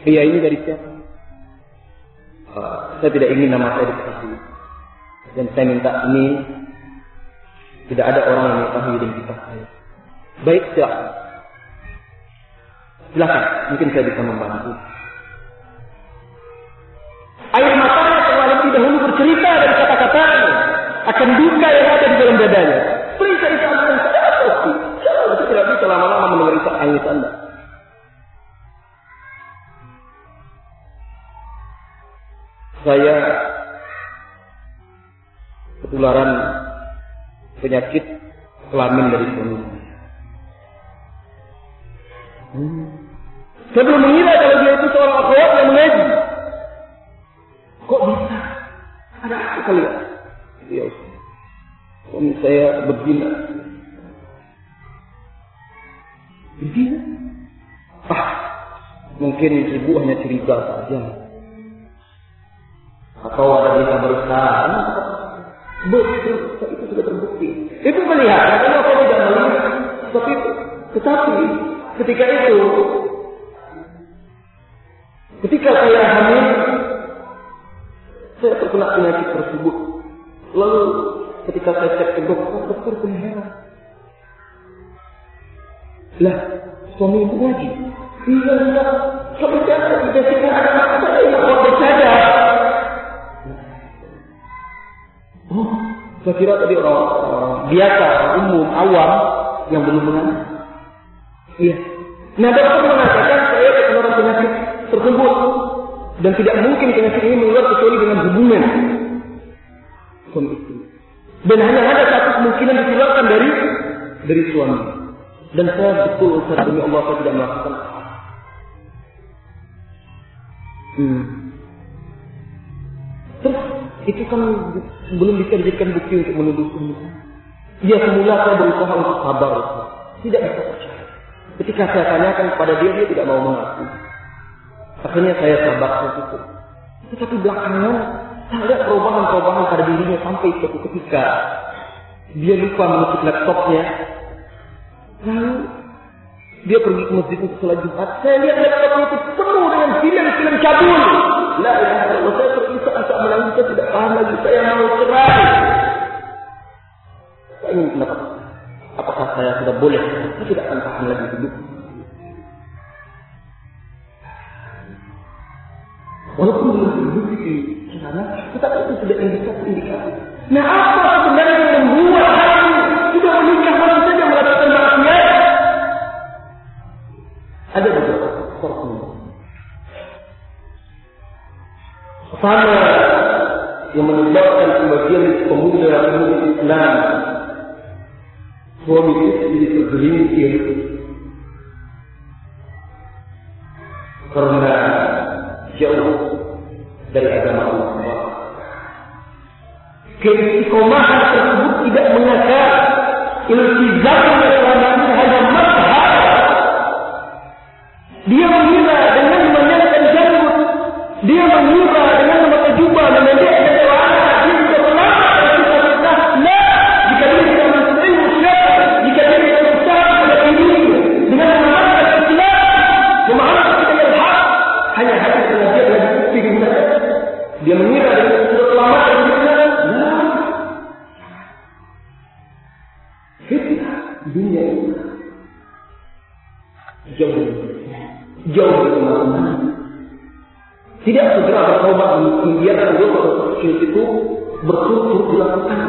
Iya ini dari siapa? Uh, saya tidak ingin nama saya diketahui. Dan saya minta ini tidak ada orang yang mengetahui identitas saya. Baik, silakan. Silakan, mungkin saya bisa membantu. Air matanya terlalu dahulu bercerita dari kata-katanya akan duka yang ada di dalam dadanya. Perintah itu akan pasti. Saya tidak bisa lama-lama mendengar isak anda. Saya ketularan penyakit kelamin dari suami. Hmm. Saya belum mengira kalau dia itu seorang akhwat yang mengaji. Kok bisa? Ada apa kali ya? Ya Suami saya berzina. Berzina? Ah, mungkin ibu hanya cerita saja. Atau ada berita besar. Betul, itu sudah terbukti. Itu melihat, karena tidak melihat. Tapi, tetapi ketika itu, ketika saya hamil, saya terkena penyakit tersebut. Lalu ketika saya cek ke dokter, dokter pun heran. Lah, suami ibu lagi. Iya, enggak. Sampai saya tidak ada apa-apa. Saya mau bercanda. Oh, saya kira tadi orang, orang biasa, umum, awam yang belum mengenal. Iya. Nah, dokter mengatakan saya terkena penyakit tersebut dan tidak mungkin penyakit ini menular kecuali dengan hubungan suami. Dan hanya ada satu kemungkinan dikeluarkan dari dari suami. Dan saya betul Ustaz demi Allah saya tidak melakukan Hmm. Terus itu kan belum bisa dijadikan bukti untuk menuduh suami. Dia semula saya berusaha untuk sabar. Tidak bisa. Ketika saya tanyakan kepada dia, dia tidak mau mengaku. Akhirnya saya sabar itu. Tetapi belakangan saya lihat perubahan-perubahan pada dirinya sampai suatu ketika dia lupa menutup laptopnya. Lalu dia pergi ke masjid untuk sholat Jumat. Saya lihat laptopnya itu penuh dengan film-film cabul. La ilaha illallah. Saya terisak-isak menangis. Saya tidak paham lagi. Saya mau cerai. Saya ingin pendapat. Apakah saya sudah boleh? Saya tidak akan tahan lagi hidup. Walaupun belum terbukti caranya, tetapi itu sudah indikasi-indikasi. Nah apa sebenarnya yang membuat hati sudah menikah masih saja melakukan maksiat? Ada beberapa faktor Pertama yang menyebabkan sebagian pemuda-pemudi Islam suami istri tergelincir karena jauh dari agama Allah. Keistiqomahan tersebut tidak mengakar iltizamnya selama ini hanya mazhab. Dia membiarkan dosa itu berturut-turut dilakukan.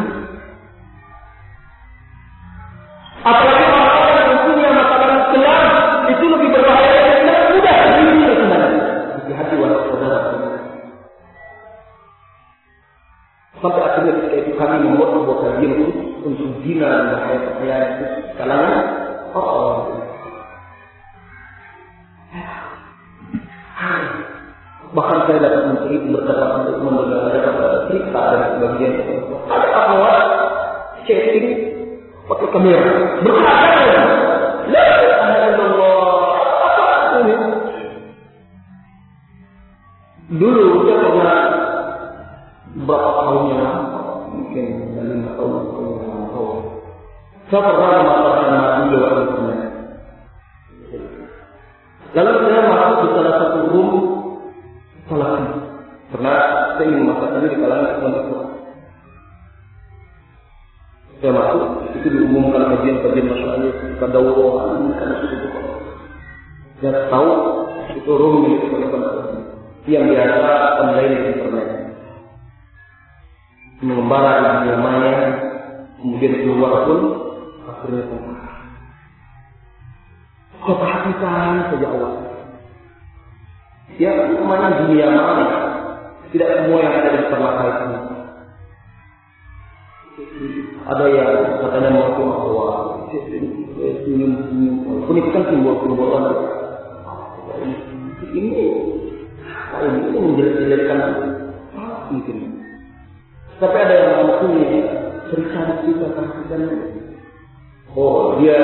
oh dia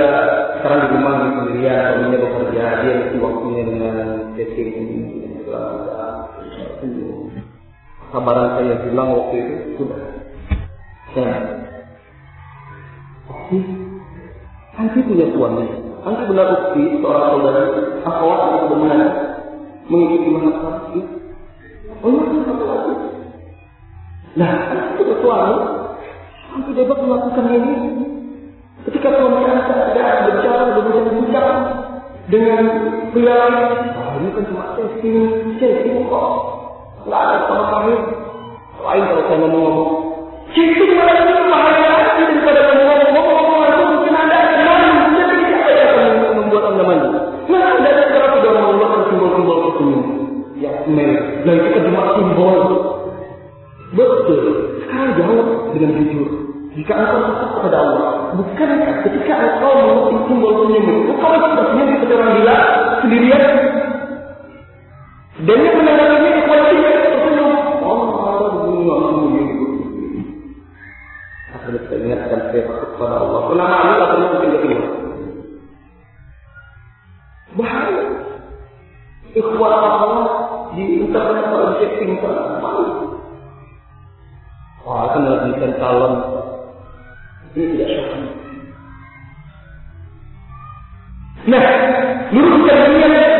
sekarang di rumah di sendirian suaminya bekerja dia itu waktunya dengan dating ini kesabaran saya bilang waktu itu sudah. Nah kan Angki punya suami. Angki benar Ukti seorang saudara Akhwat yang benar? Mengikuti mana Angki Oh iya nah, kan satu lagi Nah itu punya suami. Angki dapat melakukan ini. Ketika suami anda ada berbicara dengan bincang dengan keliaran, ah ini kan cuma casing, casing kok. Nggak ada sama-sama. Lain kalau saya ngomong-ngomong. Itu mana itu bahaya lagi daripada kamu ngomong-ngomong. Ngomong-ngomong mungkin anda akan malu. Jadi tidak ada yang membuat anda malu. Nah, anda sekarang sudah mengeluarkan simbol-simbol itu. Ya, dan itu cuma simbol. Betul. Sekarang jawab dengan jujur. Jika engkau takut kepada Allah, bukan ketika engkau mengutip simbol penyembuh, engkau itu bersenyum seperti orang gila sendirian? Dan yang menandakannya evaluasi tersenyum. Allah Allah dunia dunia Akan saya ingatkan saya takut kepada Allah. Ulama Allah tak pernah mungkin ketinggalan. Bahaya. Ikhwan Allah di internet kalau bisa pingsan. Wah, akan lebih calon نعم. نور التربية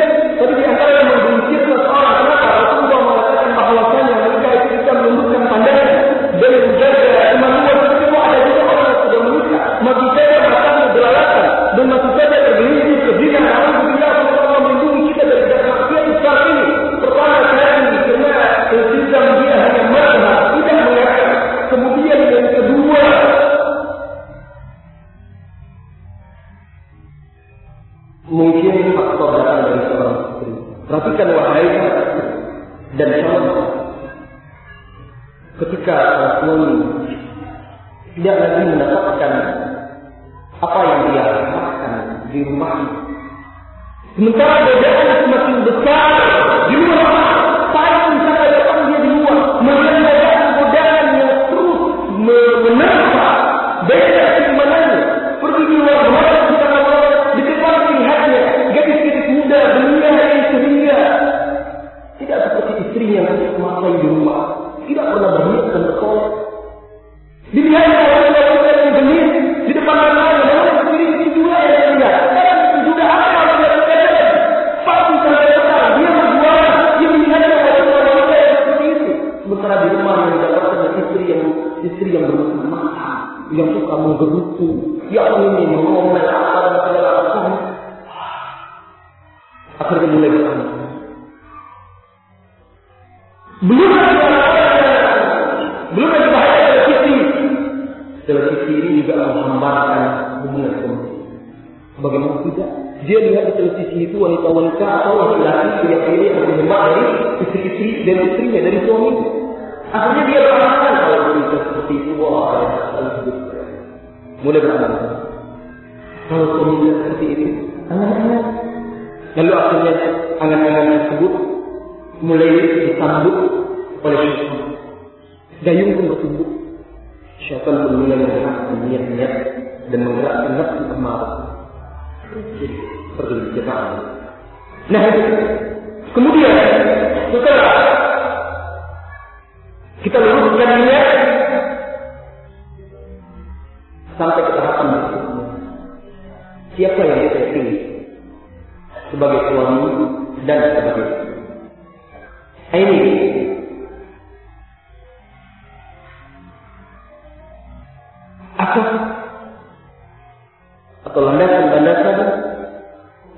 atau landasan-landasan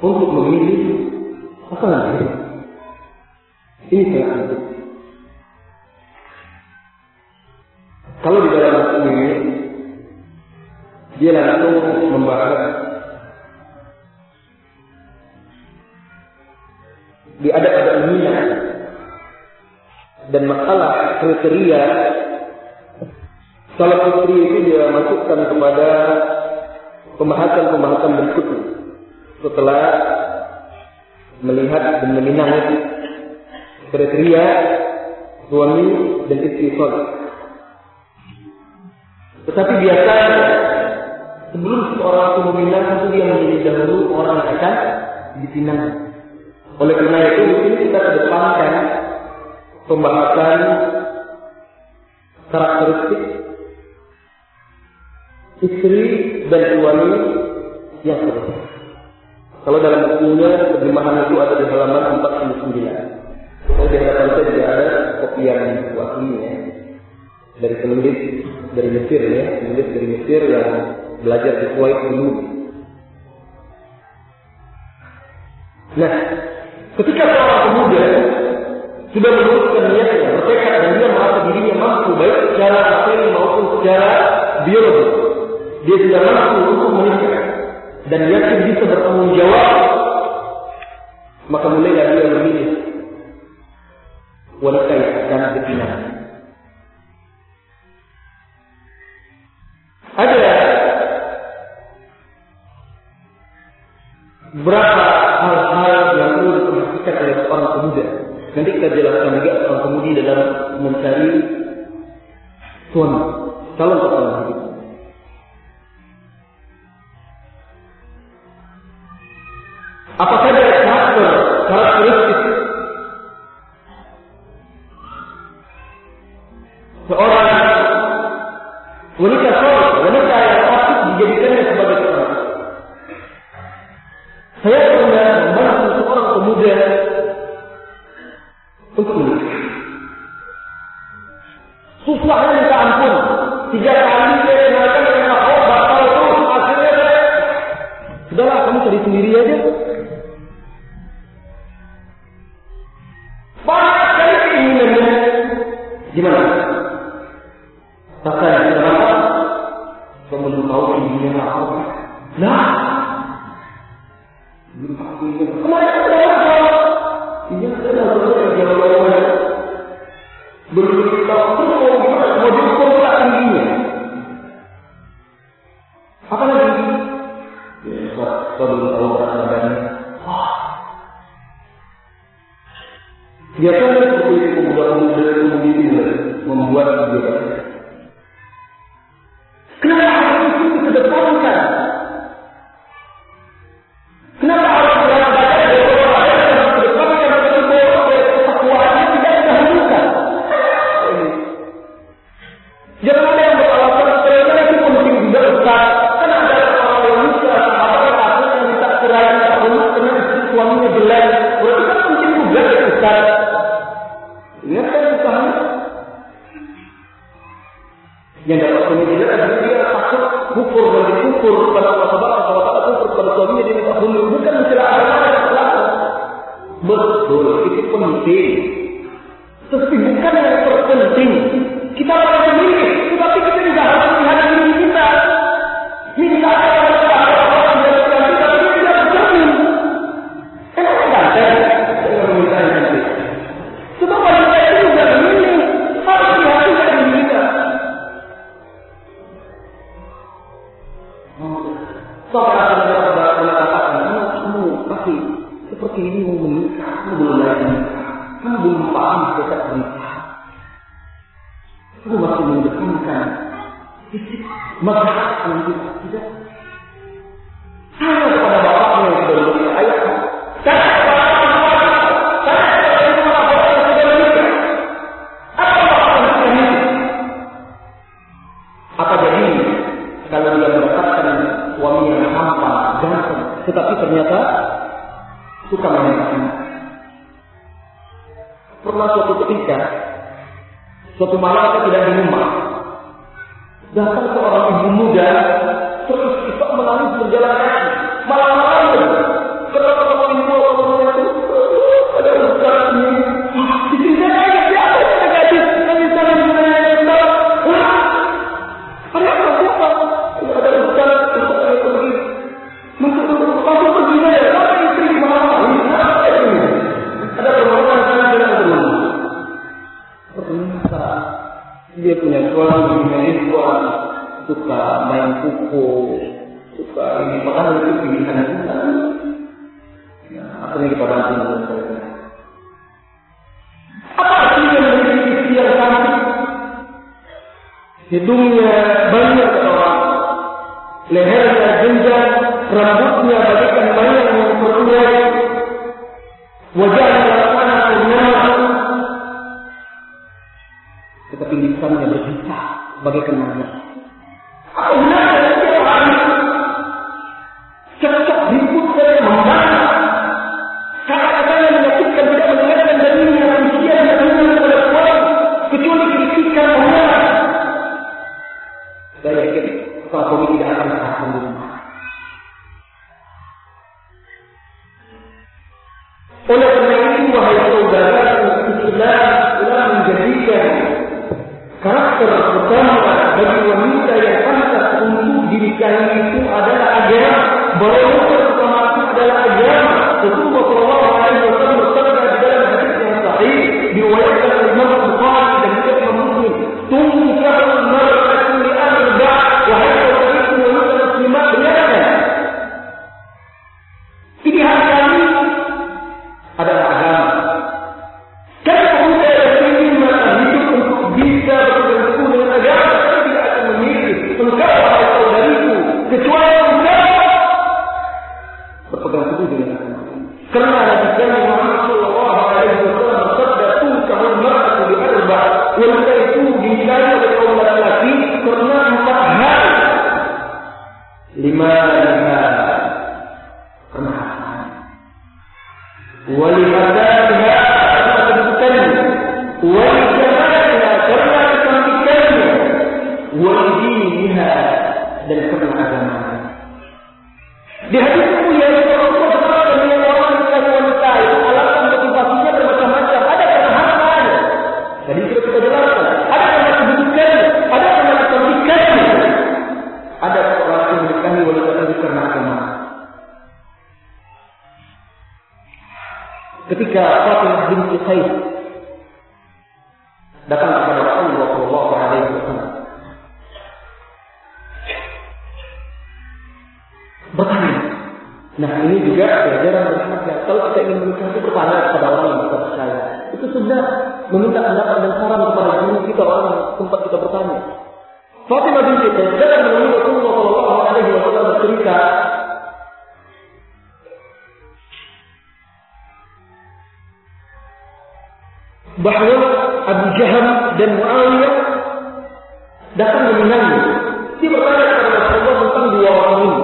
untuk memilih pasangan ini sangat penting. Kalau di dalam ini dia langsung membahas di ada ada dan masalah kriteria kalau istri itu dia masukkan kepada pembahasan-pembahasan berikutnya setelah melihat dan meminang kriteria suami dan istri soleh. Tetapi biasanya sebelum seorang itu meminang tentu dia menjadi dahulu orang yang akan dipinang. Oleh karena itu mungkin kita kedepankan pembahasan karakteristik istri dan suami yang berbeda. Kalau dalam bukunya terjemahan itu ada di halaman 49. Kalau di hadapan saya tidak ada kopian buku ya dari penulis dari Mesir ya, penulis dari Mesir yang belajar di Kuwait dulu. Nah, ketika seorang pemuda sudah meluruskan niatnya, bertekad dan dia merasa dirinya mampu baik secara materi maupun secara biologi, dia sudah mampu untuk menikah dan yakin bisa bertanggung jawab, maka mulailah dia memilih wanita yang akan dipinang. Ada berapa hal-hal yang perlu diperhatikan oleh seorang pemuda. Nanti kita jelaskan juga seorang pemudi dalam mencari Saudara saudara mengatakan, kamu, kamu masih seperti ini mau menikah, kamu belum lagi menikah, kamu belum paham sejak menikah. Kamu masih mendepankan fisik, maka nanti tidak Sotomayor Datang mengenangnya. Dia bertanya kepada Rasulullah tentang dua orang ini.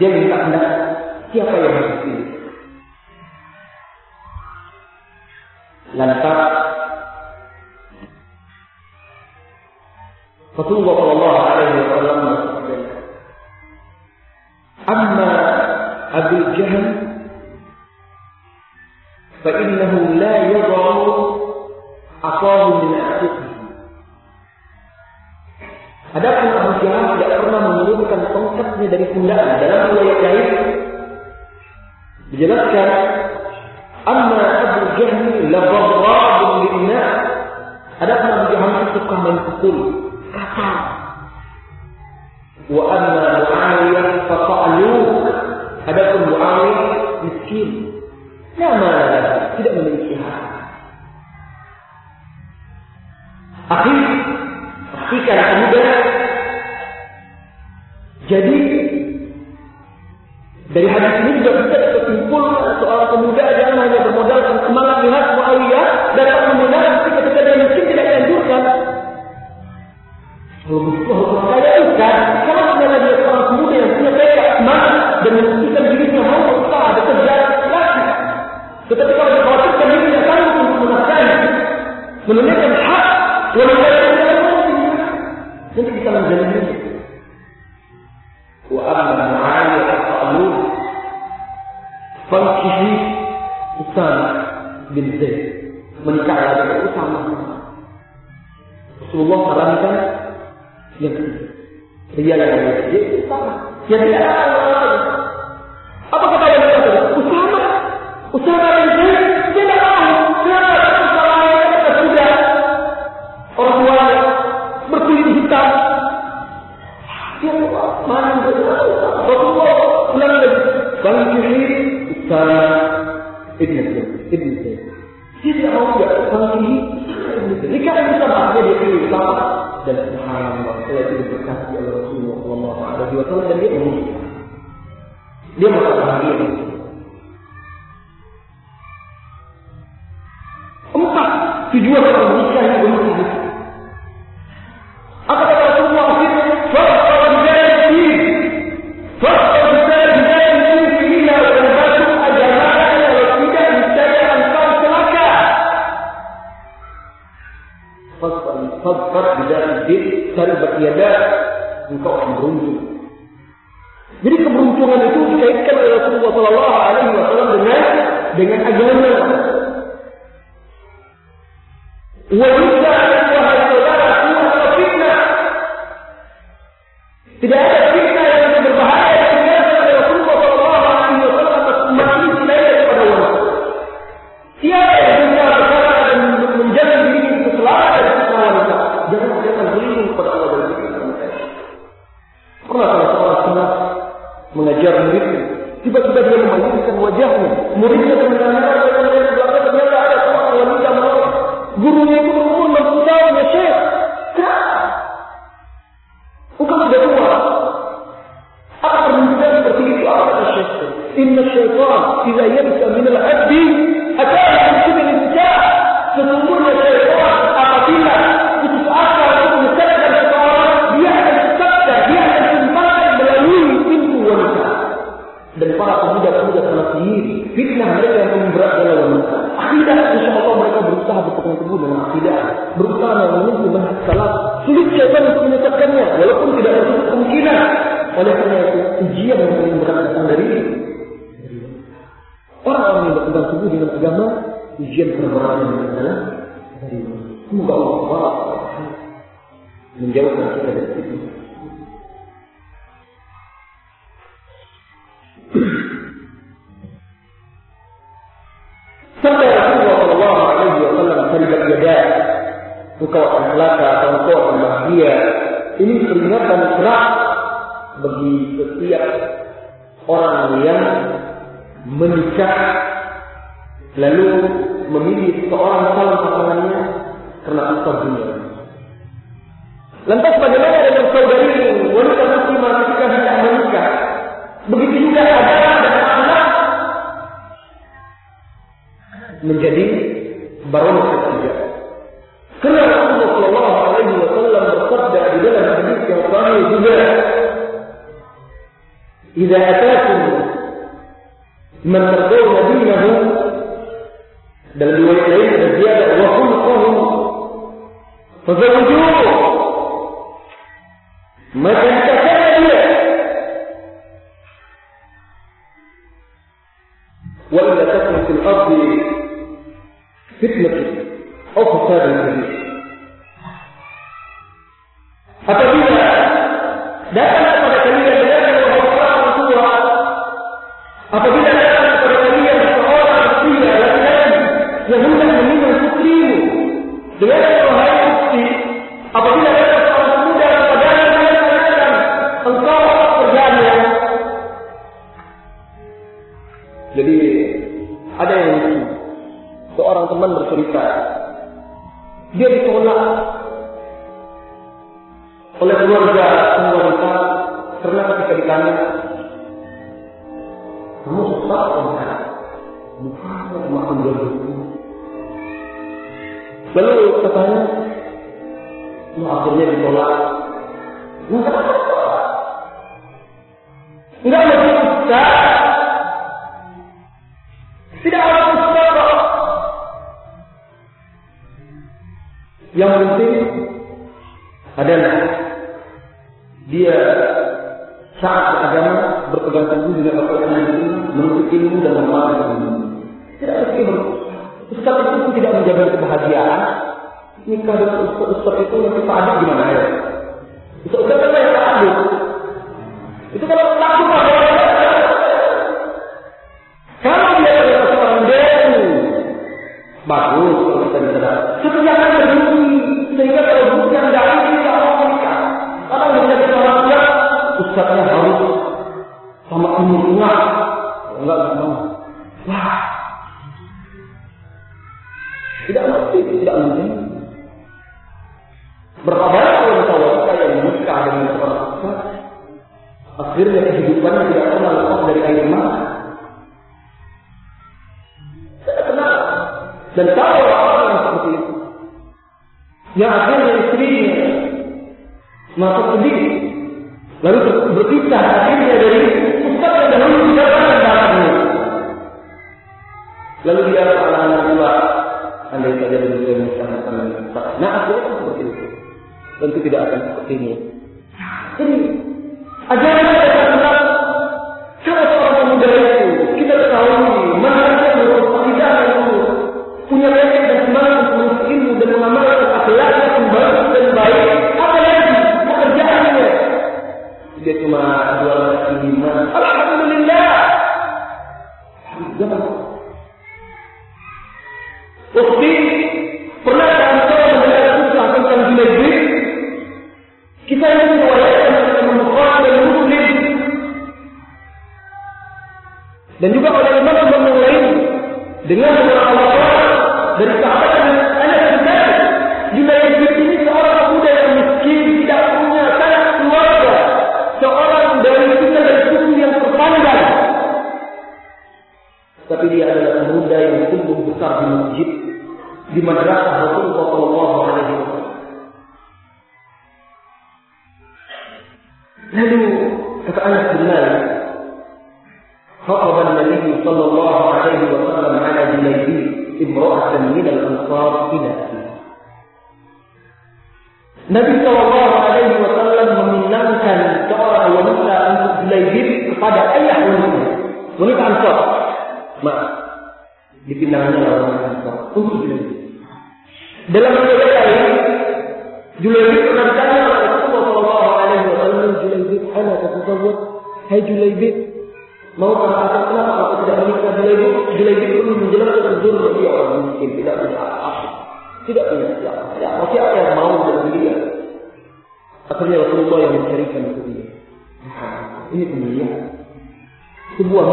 Dia minta pendapat. Siapa yang harus dipilih? Lantas Rasulullah Shallallahu Alaihi Wasallam bersabda, "Amma Abu Jahal, فإنه لا يضع الحسنى ده بيقول لا ده لم هو يجتهد بجلالك أما أبو الجهل لضراب للناس أنا أبو الجهل في القمة يقول كفر وأما Semoga Allah Taala menjauhkan kita dari fitnah. Sampai Rasulullah Shallallahu Alaihi Wasallam terlibat beda, engkau akan celaka atau engkau akan bahagia. Ini peringatan keras bagi setiap orang yang menikah lalu memilih seorang calon pasangannya karena faktor dunia. Lantas bagaimana dengan saudari wanita masih merasakan hendak menikah? Begitu juga ada dan anak menjadi barometer ketiga. Karena Rasulullah Shallallahu Alaihi Wasallam bersabda di dalam hadis yang sahih juga, "Jika atakum man terdahulu dinahu dalam riwayat lain dia adalah pemuda yang tumbuh besar di masjid, di madrasah Dalam riwayat lain, Julaibib mengatakan Rasulullah Shallallahu Alaihi Wasallam Julaibib, hai Julaibib, mau katakan kenapa aku tidak menikah Julaibib? Julaibib pun menjelaskan zurna dia orang miskin, tidak punya tidak punya tidak mau siapa ya, yang mau dengan dia. Akhirnya Rasulullah yang mencarikan itu dia. Nah, ini kemuliaan. Sebuah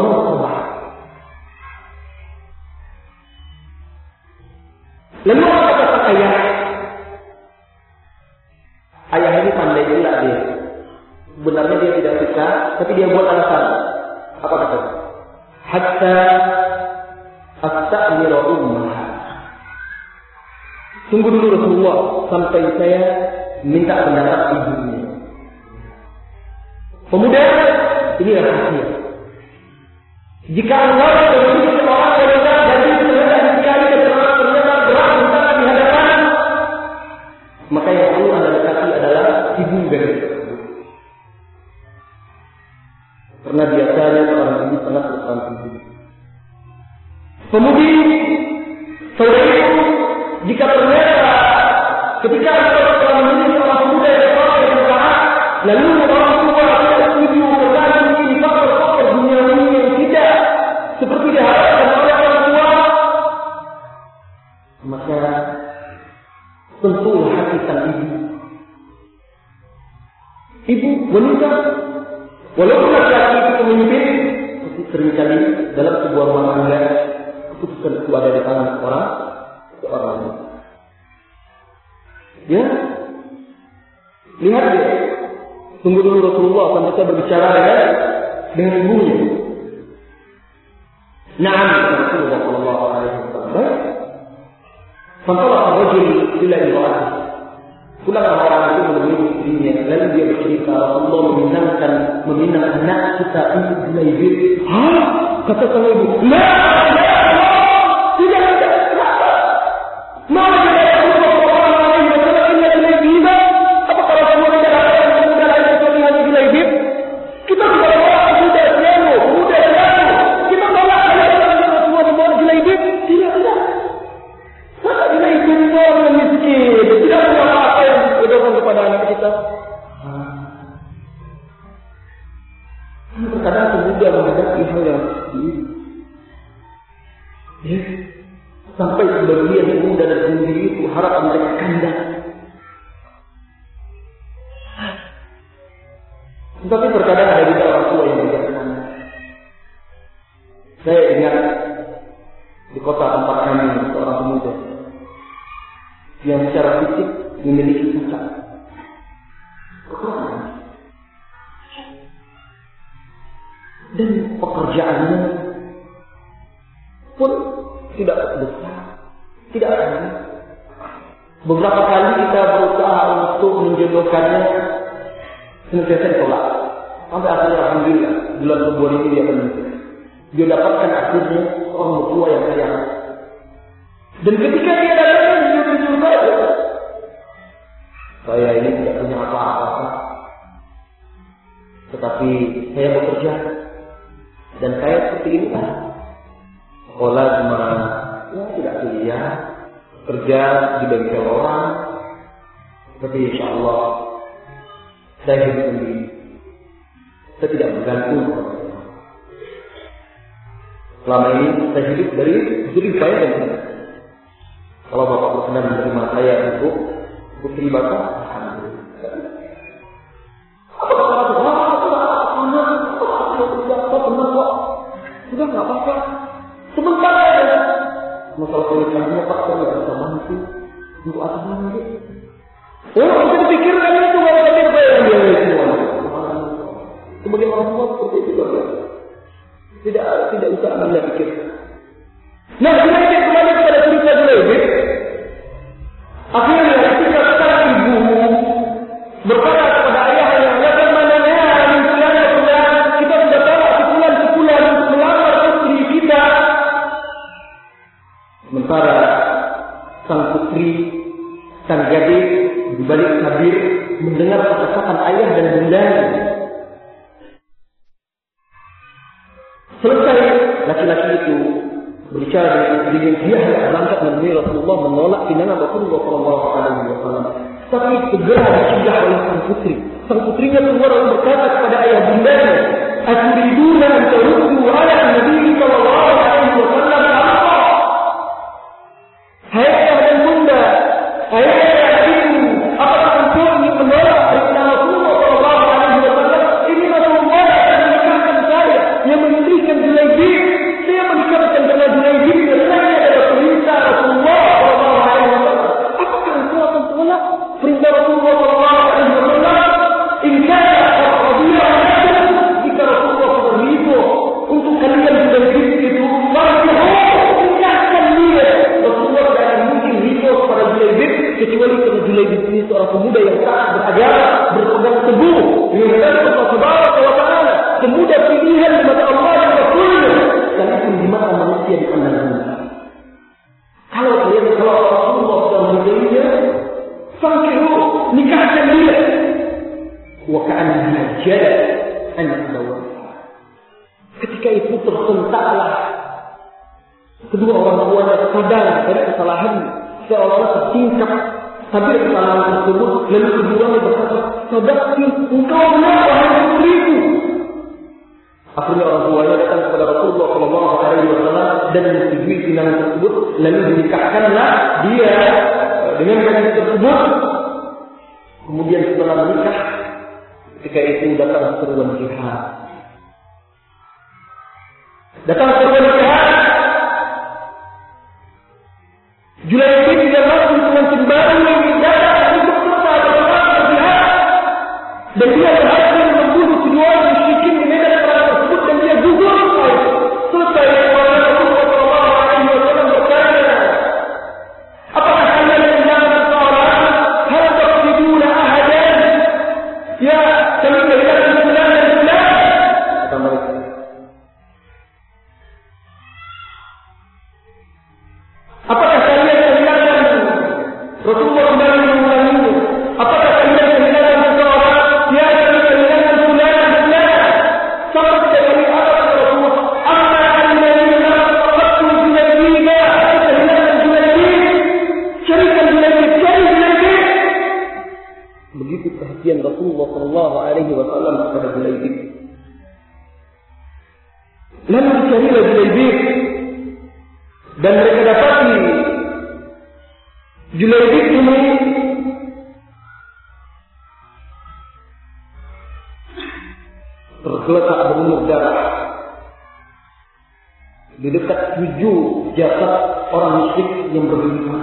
Tunggu dulu Rasulullah sampai saya minta pendapat ibunya. Pemuda, ini rahasia. Jika anda Dan ketika dia datang jujur-jujur saja. Saya ini tidak punya apa-apa. Tetapi saya bekerja dan saya seperti ini kan. Sekolah cuma ya tidak kuliah, kerja bengkel orang. Tapi insya Allah saya hidup sendiri. Saya tidak bergantung Selama ini saya hidup dari hidup saya dan saya. Kalau Bapak berkenan menerima saya untuk putri Bapak, Alhamdulillah. Apa kata Bapak? Pak, saya nggak bisa mampu. Kita dipikirkan itu dia itu. Sebagai orang tua seperti itu tidak tidak tidak usah anda pikirkan. mereka di Julaibib ini tergeletak berumur darah di dekat tujuh jasad orang musyrik yang berlima.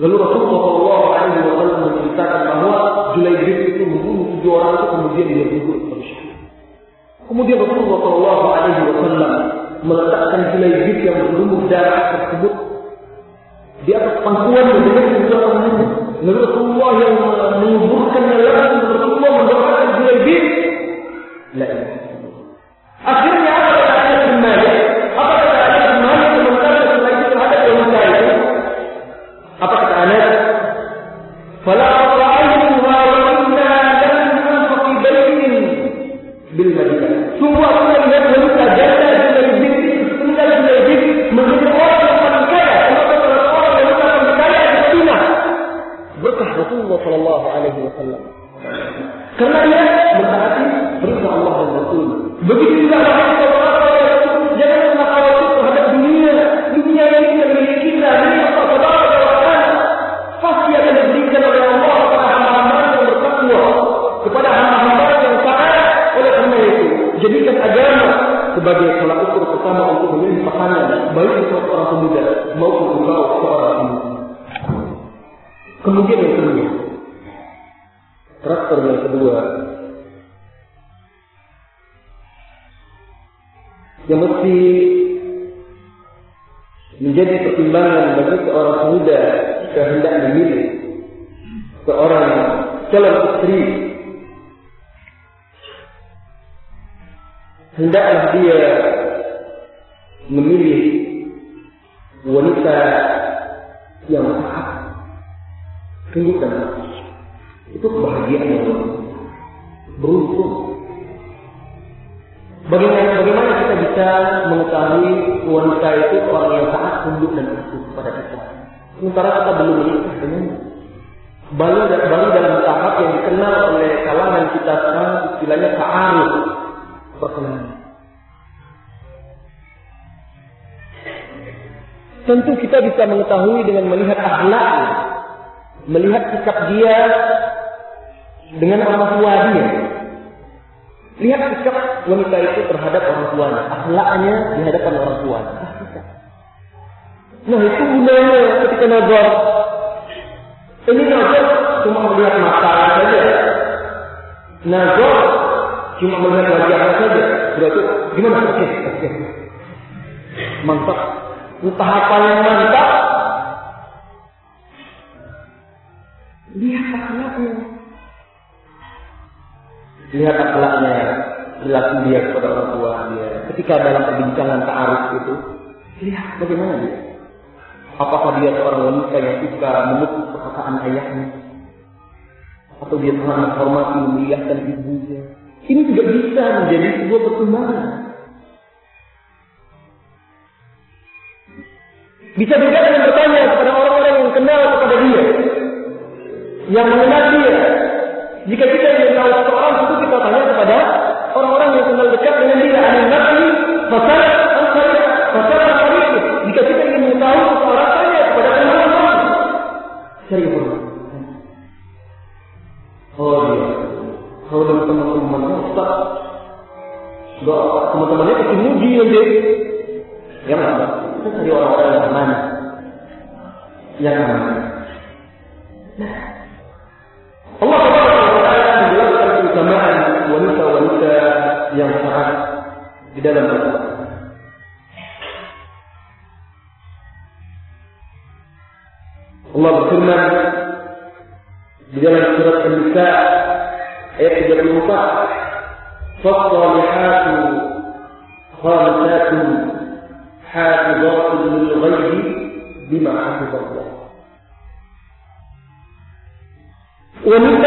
Lalu Rasulullah Shallallahu Alaihi Wasallam menceritakan bahwa Julaibib itu membunuh tujuh orang itu kemudian dia gugur terus. Kemudian Rasulullah Shallallahu Alaihi Wasallam meletakkan helai bibit yang berlumur darah tersebut di atas pangkuan mendengar ucapan Nabi. Nabi yang menguburkan dalam bentuk Allah mendapatkan helai bibit الله اغفر بجمع سورة النساء يكتب المطاع فالصالحات خالصات حافظات للغيب بما حفظ الله. ومن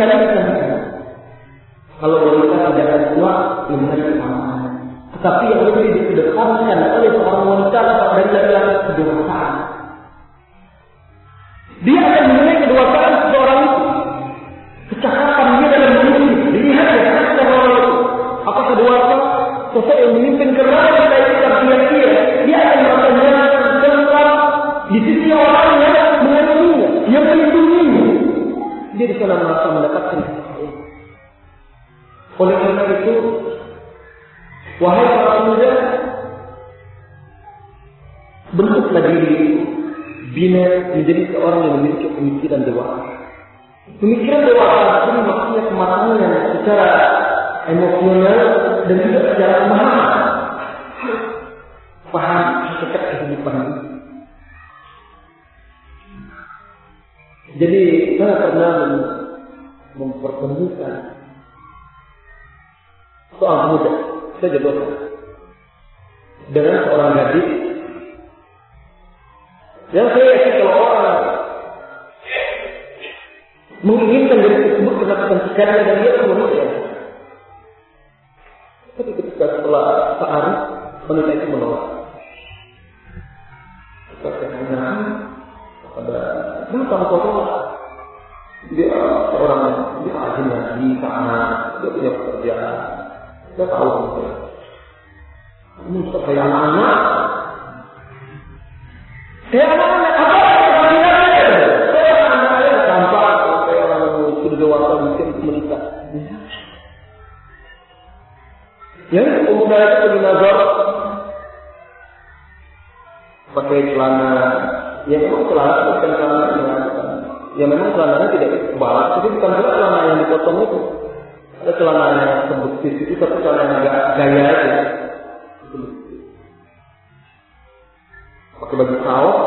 Kalau kita. Kalau wanita tidak tua, ini. Tetapi yang lebih dikedepankan oleh seorang wanita adalah adalah kedewasaan. Dia akan menilai kedewasaan seorang itu. Kecakapan dia dalam diri. Dilihat ya, karakter orang itu. Apa dewasa? Sosok yang memimpin kerajaan kita itu dia, dia akan merasa nyaman, di sisi orang dalam rangka mendapatkan kekayaan. Oleh karena itu, wahai para pemuda, bentuklah diri bina menjadi seorang yang memiliki pemikiran dewasa. Pemikiran dewasa ini maksudnya kematangan secara emosional dan juga secara pemahaman. Paham hakikat kehidupan Jadi saya pernah mempertemukan soal muda. Saya jodohkan dengan seorang gadis yang saya yakin kalau orang menginginkan dari tersebut melakukan sekarang dan dia manusia. Tapi ketika setelah sehari wanita itu menolak. Katanya pada kenapa engkau tolak? Dia orang dia rajin ngaji sana, dia punya pekerjaan, dia tahu gitu. Ini saya apa kebanyakannya? Saya anak-anak. Yang pemuda itu pergi nazar pakai celana ya celana celana ya memang celananya tidak tebal tapi bukan juga celana yang dipotong itu. Ada celana yang sebuktis itu tapi celana yang agak gaya aja. Pakai baju kaos.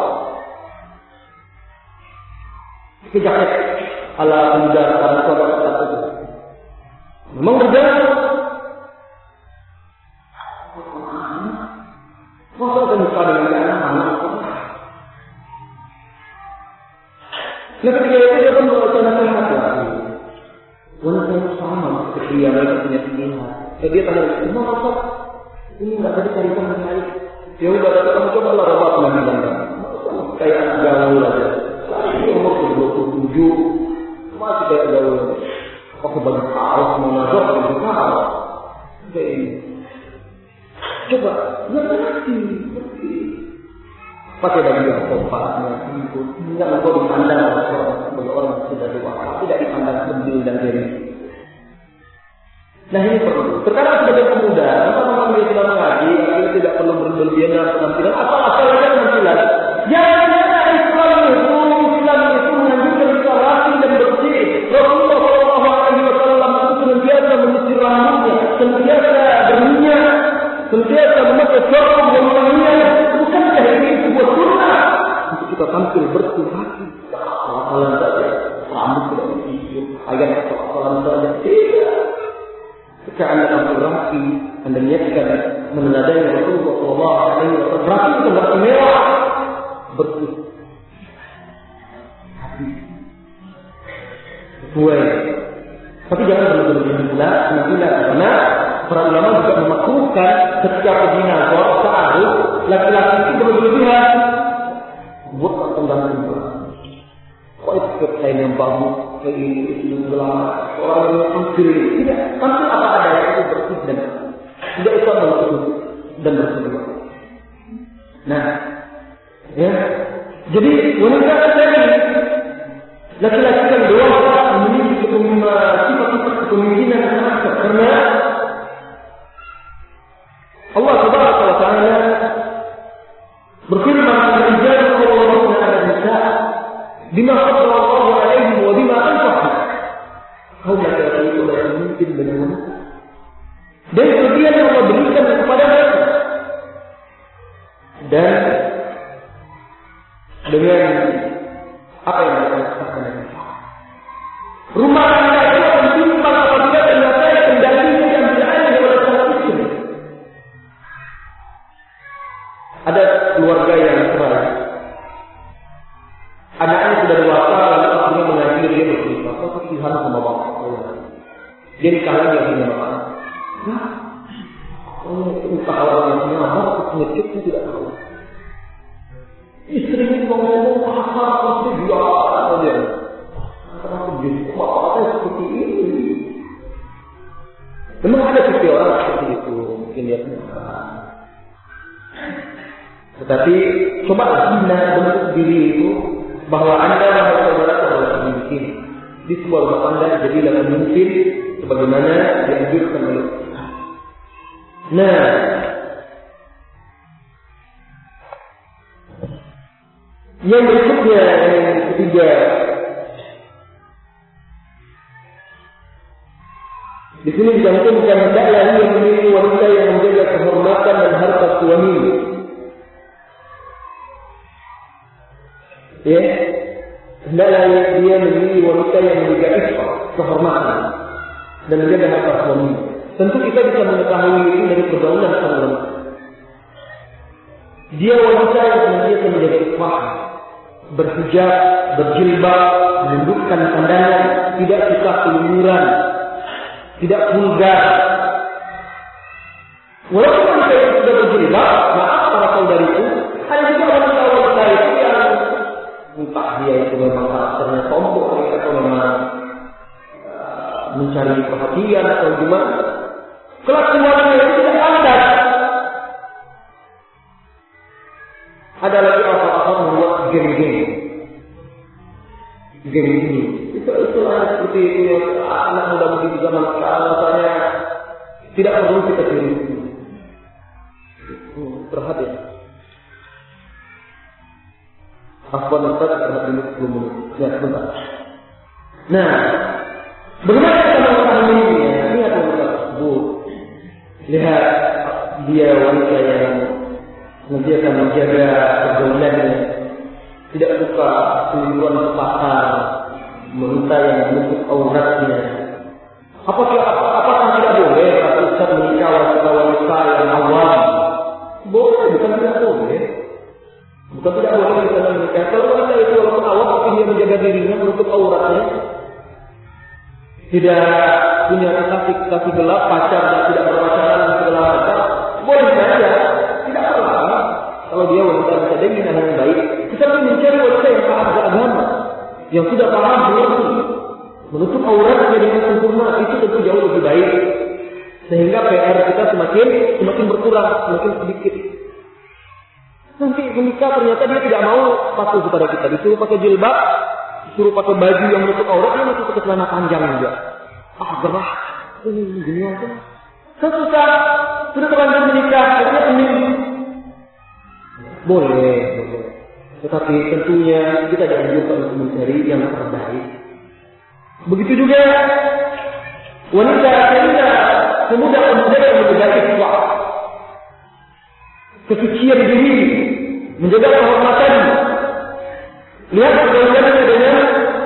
Pakai jaket. Ala pemuda sekarang sahabat itu memang berjalan dia tanya, kenapa Ustaz? Laki-laki kan dewasa memiliki sifat-sifat kepemimpinan karena Allah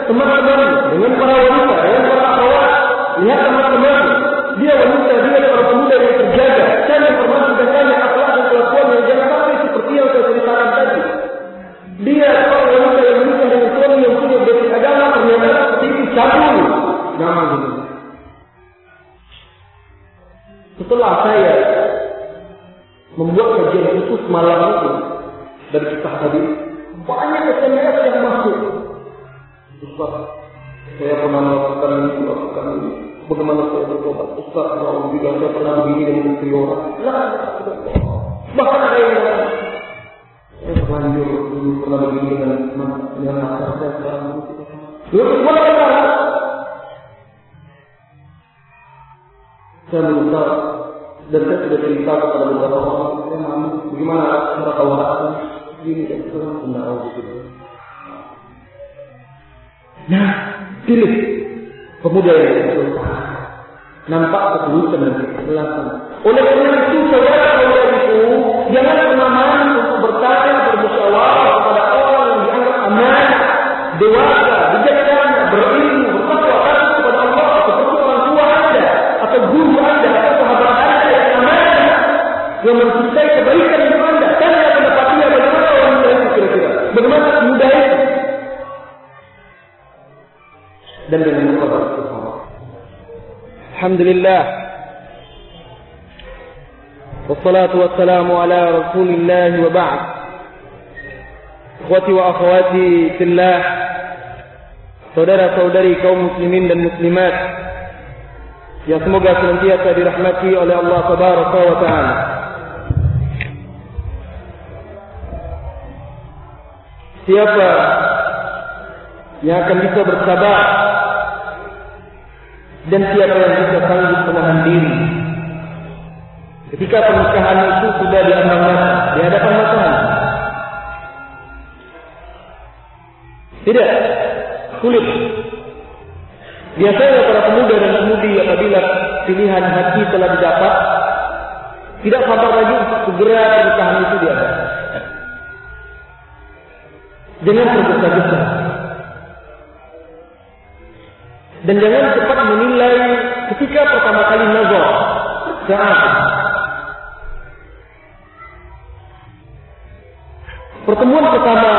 teman-teman, dengan para wanita, dengan para akhwat, lihat teman-teman, dia wanita, dia para pemuda yang terjaga, dan informasi dan akhlak dan kelakuan yang jangan sampai seperti yang saya ceritakan tadi. Dia para wanita yang menikah dengan suami yang punya basic agama, ternyata seperti itu cabul nama gitu. Setelah saya membuat kajian khusus malam itu dari kisah tadi Bagaimana saya bertobat? Ustaz, mau juga saya pernah begini dengan istri orang. Bahkan ada yang saya terlanjur dulu pernah begini dengan dengan asal saya sekarang. Lalu mana kita? Saya minta dan saya sudah cerita kepada beberapa orang, saya mau bagaimana cara tawarkan ini dan sekarang tidak tahu. Nah, pilih kemudian نم فقط ليس من الإسلام الحمد لله والصلاة والسلام على رسول الله وبعد. إخوتي وأخواتي في الله صدر صدري كوم مسلمين للمسلمات. يسمق سلمتية برحمتي على الله تبارك وتعالى. سيافة يا كم بسبب السباع dan siapa yang bisa sanggup menahan diri ketika pernikahan itu sudah diambang mata, di hadapan matahari? Tidak, sulit. Biasanya para pemuda dan pemudi apabila pilihan hati telah didapat, tidak sabar lagi segera pernikahan itu diadakan. Jangan tergesa-gesa. Dan jangan cepat menilai ketika pertama kali nazar. Saat pertemuan pertama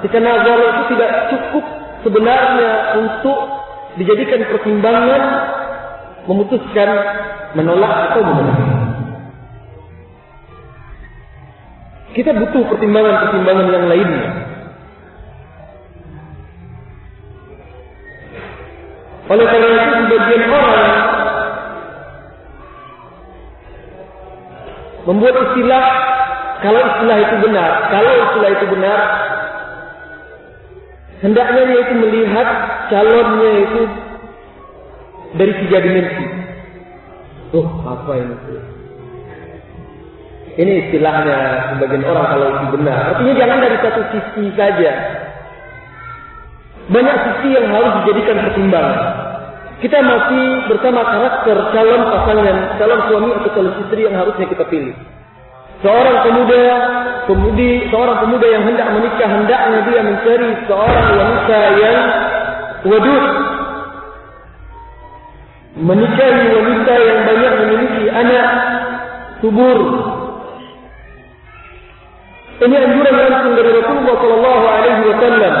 ketika nazar itu tidak cukup sebenarnya untuk dijadikan pertimbangan memutuskan menolak atau menolak. Kita butuh pertimbangan-pertimbangan yang lainnya. Oleh karena itu sebagian orang membuat istilah kalau istilah itu benar, kalau istilah itu benar, hendaknya dia itu melihat calonnya itu dari tiga dimensi. Oh, apa ini? Ini istilahnya sebagian orang kalau itu benar. Artinya jangan dari satu sisi saja. Banyak sisi yang harus dijadikan pertimbangan. Kita masih bersama karakter calon pasangan, calon suami atau calon istri yang harusnya kita pilih. Seorang pemuda, pemudi, seorang pemuda yang hendak menikah hendaknya dia mencari seorang wanita yang wadud, menikahi wanita yang banyak memiliki anak subur. Ini anjuran langsung dari Rasulullah Sallallahu Alaihi Wasallam.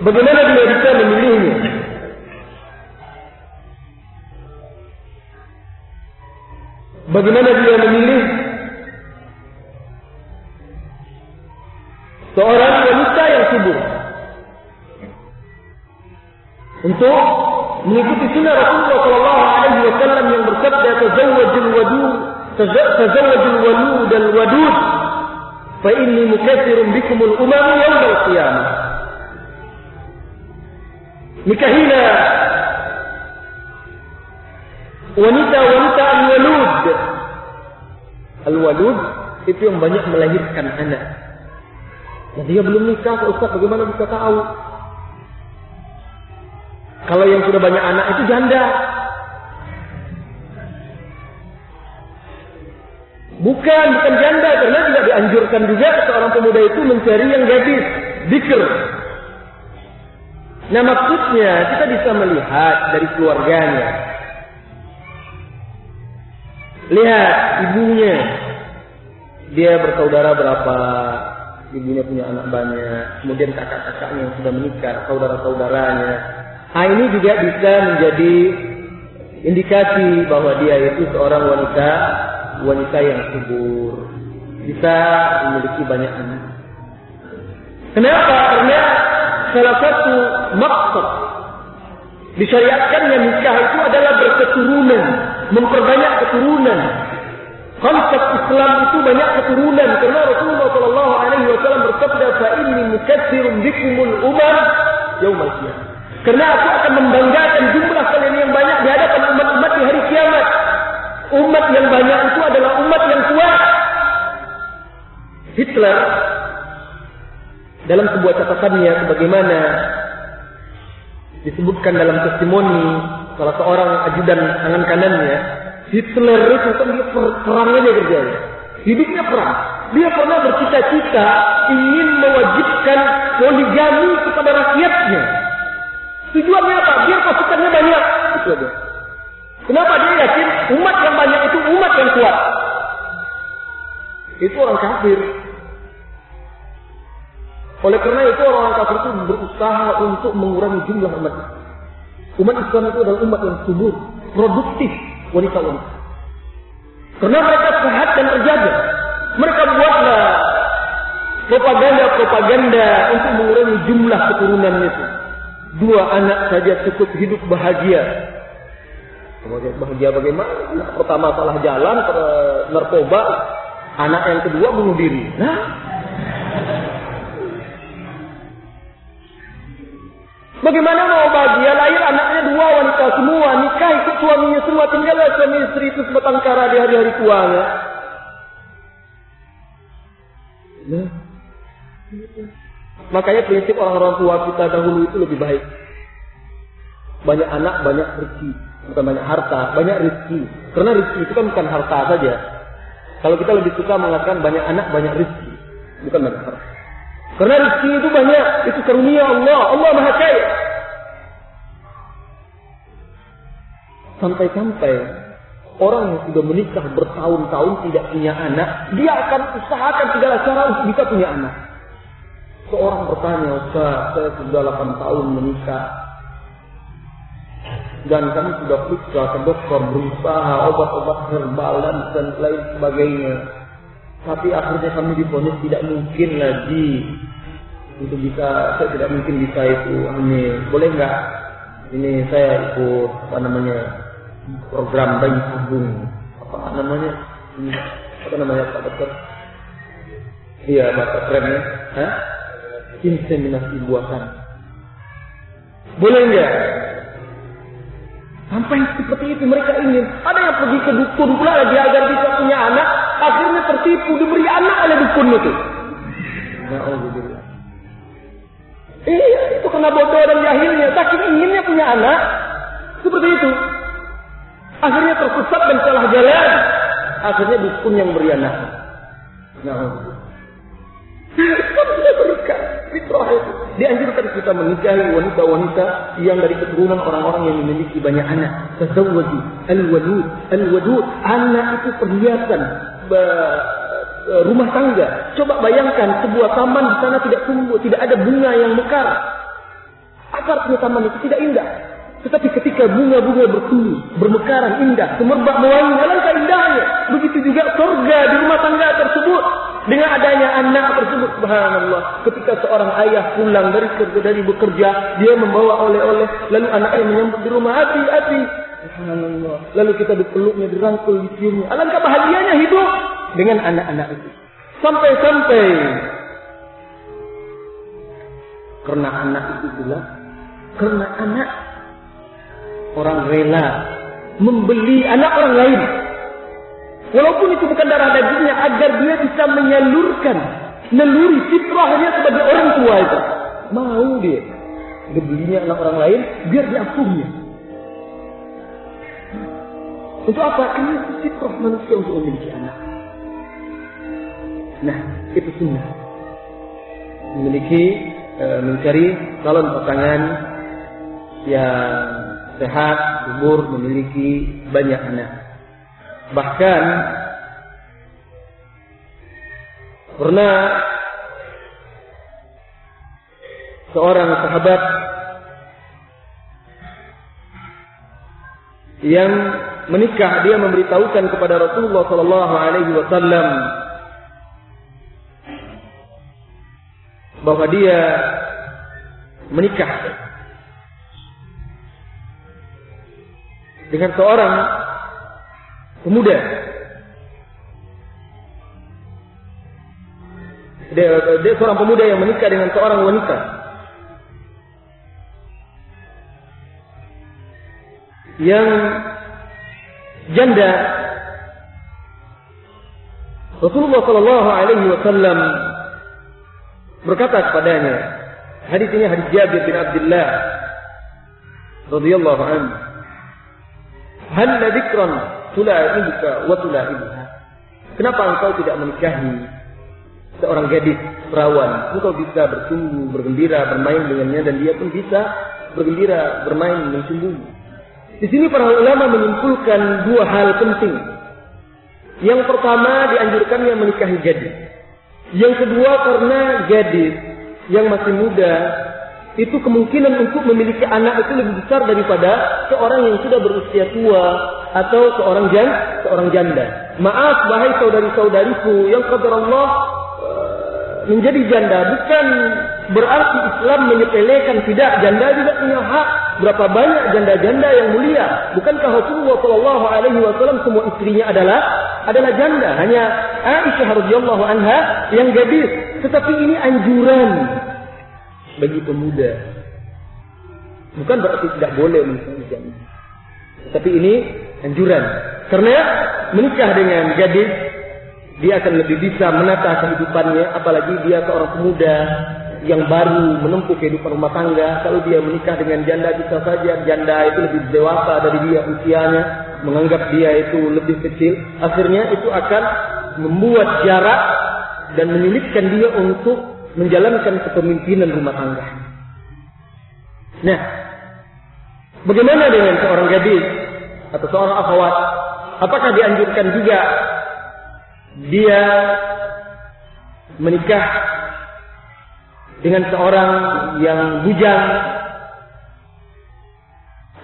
Bagaimana dia bisa memilihnya? Bagaimana dia memilih seorang wanita yang subur untuk mengikuti sunnah Rasulullah Sallallahu Alaihi Wasallam yang bersabda tazawwajul wadud tazawwajul walud dan wadud fa inni mukatsirun bikumul umam yaumil qiyamah nikahilah wanita-wanita al-walud. Al-walud itu yang banyak melahirkan anak. Nah, dia belum nikah, Ustaz, bagaimana bisa tahu? Kalau yang sudah banyak anak itu janda. Bukan, bukan janda karena tidak dianjurkan juga seorang pemuda itu mencari yang gadis, dikir. Nah maksudnya kita bisa melihat dari keluarganya, Lihat ibunya. Dia bersaudara berapa? Ibunya punya anak banyak. Kemudian kakak-kakaknya yang sudah menikah, saudara-saudaranya. Nah ini juga bisa menjadi indikasi bahwa dia itu seorang wanita wanita yang subur. Bisa memiliki banyak anak. Kenapa? Karena salah satu maksud disyariatkannya nikah itu adalah berketurunan memperbanyak keturunan. Konsep Islam itu banyak keturunan karena Rasulullah Shallallahu Alaihi Wasallam bersabda, "Fa inni mukatsirun bikumul umam yaumal qiyamah." Karena aku akan membanggakan jumlah kalian yang banyak di hadapan umat-umat di hari kiamat. Umat yang banyak itu adalah umat yang kuat. Hitler dalam sebuah catatannya sebagaimana disebutkan dalam testimoni salah seorang ajudan tangan kanannya, Hitler itu kan dia perang aja kerjanya. Hidupnya perang. Dia pernah bercita-cita ingin mewajibkan poligami kepada rakyatnya. Tujuannya apa? Biar pasukannya banyak. Itu aja. Kenapa dia yakin umat yang banyak itu umat yang kuat? Itu orang kafir. Oleh karena itu orang-orang kafir itu berusaha untuk mengurangi jumlah umat Umat Islam itu adalah umat yang subur, produktif wanita-wanita. Karena mereka sehat dan terjaga. Mereka buatlah propaganda-propaganda untuk mengurangi jumlah keturunan itu. Dua anak saja cukup hidup bahagia. Bahagia bagaimana? Anak pertama salah jalan, narkoba. Anak yang kedua bunuh diri. Nah, Bagaimana mau bahagia lahir anaknya dua wanita semua nikah ikut suaminya semua tinggallah suami istri itu sebatang kara di hari-hari tuanya. Ya. Makanya prinsip orang-orang tua kita dahulu itu lebih baik. Banyak anak, banyak rezeki. Bukan banyak harta, banyak rezeki. Karena rezeki itu kan bukan harta saja. Kalau kita lebih suka mengatakan banyak anak, banyak rezeki. Bukan banyak harta. Karena rezeki itu banyak, itu karunia Allah. Allah Maha Kaya. Sampai-sampai orang yang sudah menikah bertahun-tahun tidak punya anak, dia akan usahakan segala cara untuk bisa punya anak. Seorang bertanya, Ustaz, saya sudah 8 tahun menikah. Dan kami sudah periksa ke dokter, berusaha obat-obat herbal dan lain sebagainya. Tapi akhirnya kami diponis tidak mungkin lagi untuk bisa, saya tidak mungkin bisa itu hamil. Boleh nggak? Ini saya ikut apa namanya program bayi tabung apa namanya ini apa namanya Pak Dokter? Iya bahasa kerennya, Hah? inseminasi buatan. Boleh nggak? Sampai seperti itu mereka ingin. Ada yang pergi ke dukun pula lagi agar bisa tertipu diberi anak oleh dukun itu. Alhamdulillah. Iya, itu kena bodoh dan jahilnya. Saking inginnya punya anak. Seperti itu. Akhirnya tersesat dan salah jalan. Akhirnya dukun yang beri anak. Itu. Dianjurkan kita menikahi wanita-wanita yang dari keturunan orang-orang yang memiliki banyak anak. Tazawwaju al-wadud, al-wadud. Anak itu perhiasan rumah tangga. Coba bayangkan sebuah taman di sana tidak tumbuh, tidak ada bunga yang mekar. Apa artinya taman itu tidak indah? Tetapi ketika bunga-bunga bertumbuh, bermekaran indah, semerbak mewangi, alangkah indahnya. Begitu juga surga di rumah tangga tersebut. Dengan adanya anak tersebut, subhanallah. Ketika seorang ayah pulang dari kerja, dari bekerja, dia membawa oleh-oleh, lalu anaknya menyambut di rumah, hati, hati. Lalu kita dipeluknya, dirangkul, diciumnya. Alangkah bahagianya hidup dengan anak-anak itu. Sampai-sampai karena anak itu pula, karena anak orang rela membeli anak orang lain Walaupun itu bukan darah dagingnya, agar dia bisa menyalurkan naluri fitrahnya sebagai orang tua itu. Mau dia. Dia belinya anak orang lain, biar diasuhnya. Untuk apa? Karena itu fitrah manusia untuk memiliki anak. Nah, itu sunnah. Memiliki, e, mencari calon pasangan yang sehat, umur, memiliki banyak anak. Bahkan pernah seorang sahabat yang menikah dia memberitahukan kepada Rasulullah sallallahu alaihi wasallam bahwa dia menikah dengan seorang pemuda. Dia, dia seorang pemuda yang menikah dengan seorang wanita. Yang janda Rasulullah Shallallahu Alaihi Wasallam berkata kepadanya, hadis ini hadis Jabir bin Abdullah radhiyallahu anhu. Hal dzikran tulaibuka wa tulaibuha. Kenapa engkau tidak menikahi seorang gadis perawan? Engkau bisa bertumbuh, bergembira, bermain dengannya dan dia pun bisa bergembira, bermain sembunyi. Di sini para ulama menyimpulkan dua hal penting. Yang pertama dianjurkannya menikahi gadis. Yang kedua karena gadis yang masih muda itu kemungkinan untuk memiliki anak itu lebih besar daripada seorang yang sudah berusia tua atau seorang jan, seorang janda. Maaf wahai saudari-saudariku yang qadar Allah eh, menjadi janda bukan berarti Islam menyepelekan tidak janda juga punya hak. Berapa banyak janda-janda yang mulia? Bukankah Rasulullah Shallallahu Alaihi Wasallam semua istrinya adalah adalah janda? Hanya Aisyah radhiyallahu anha yang gadis. Tetapi ini anjuran bagi pemuda. Bukan berarti tidak boleh menikah janda. Tapi ini anjuran. Karena menikah dengan gadis, dia akan lebih bisa menata kehidupannya, apalagi dia seorang pemuda yang baru menempuh kehidupan rumah tangga. Kalau dia menikah dengan janda bisa saja janda itu lebih dewasa dari dia usianya, menganggap dia itu lebih kecil. Akhirnya itu akan membuat jarak dan menyulitkan dia untuk menjalankan kepemimpinan rumah tangga. Nah, bagaimana dengan seorang gadis atau seorang akhwat? Apakah dianjurkan juga dia menikah dengan seorang yang bujang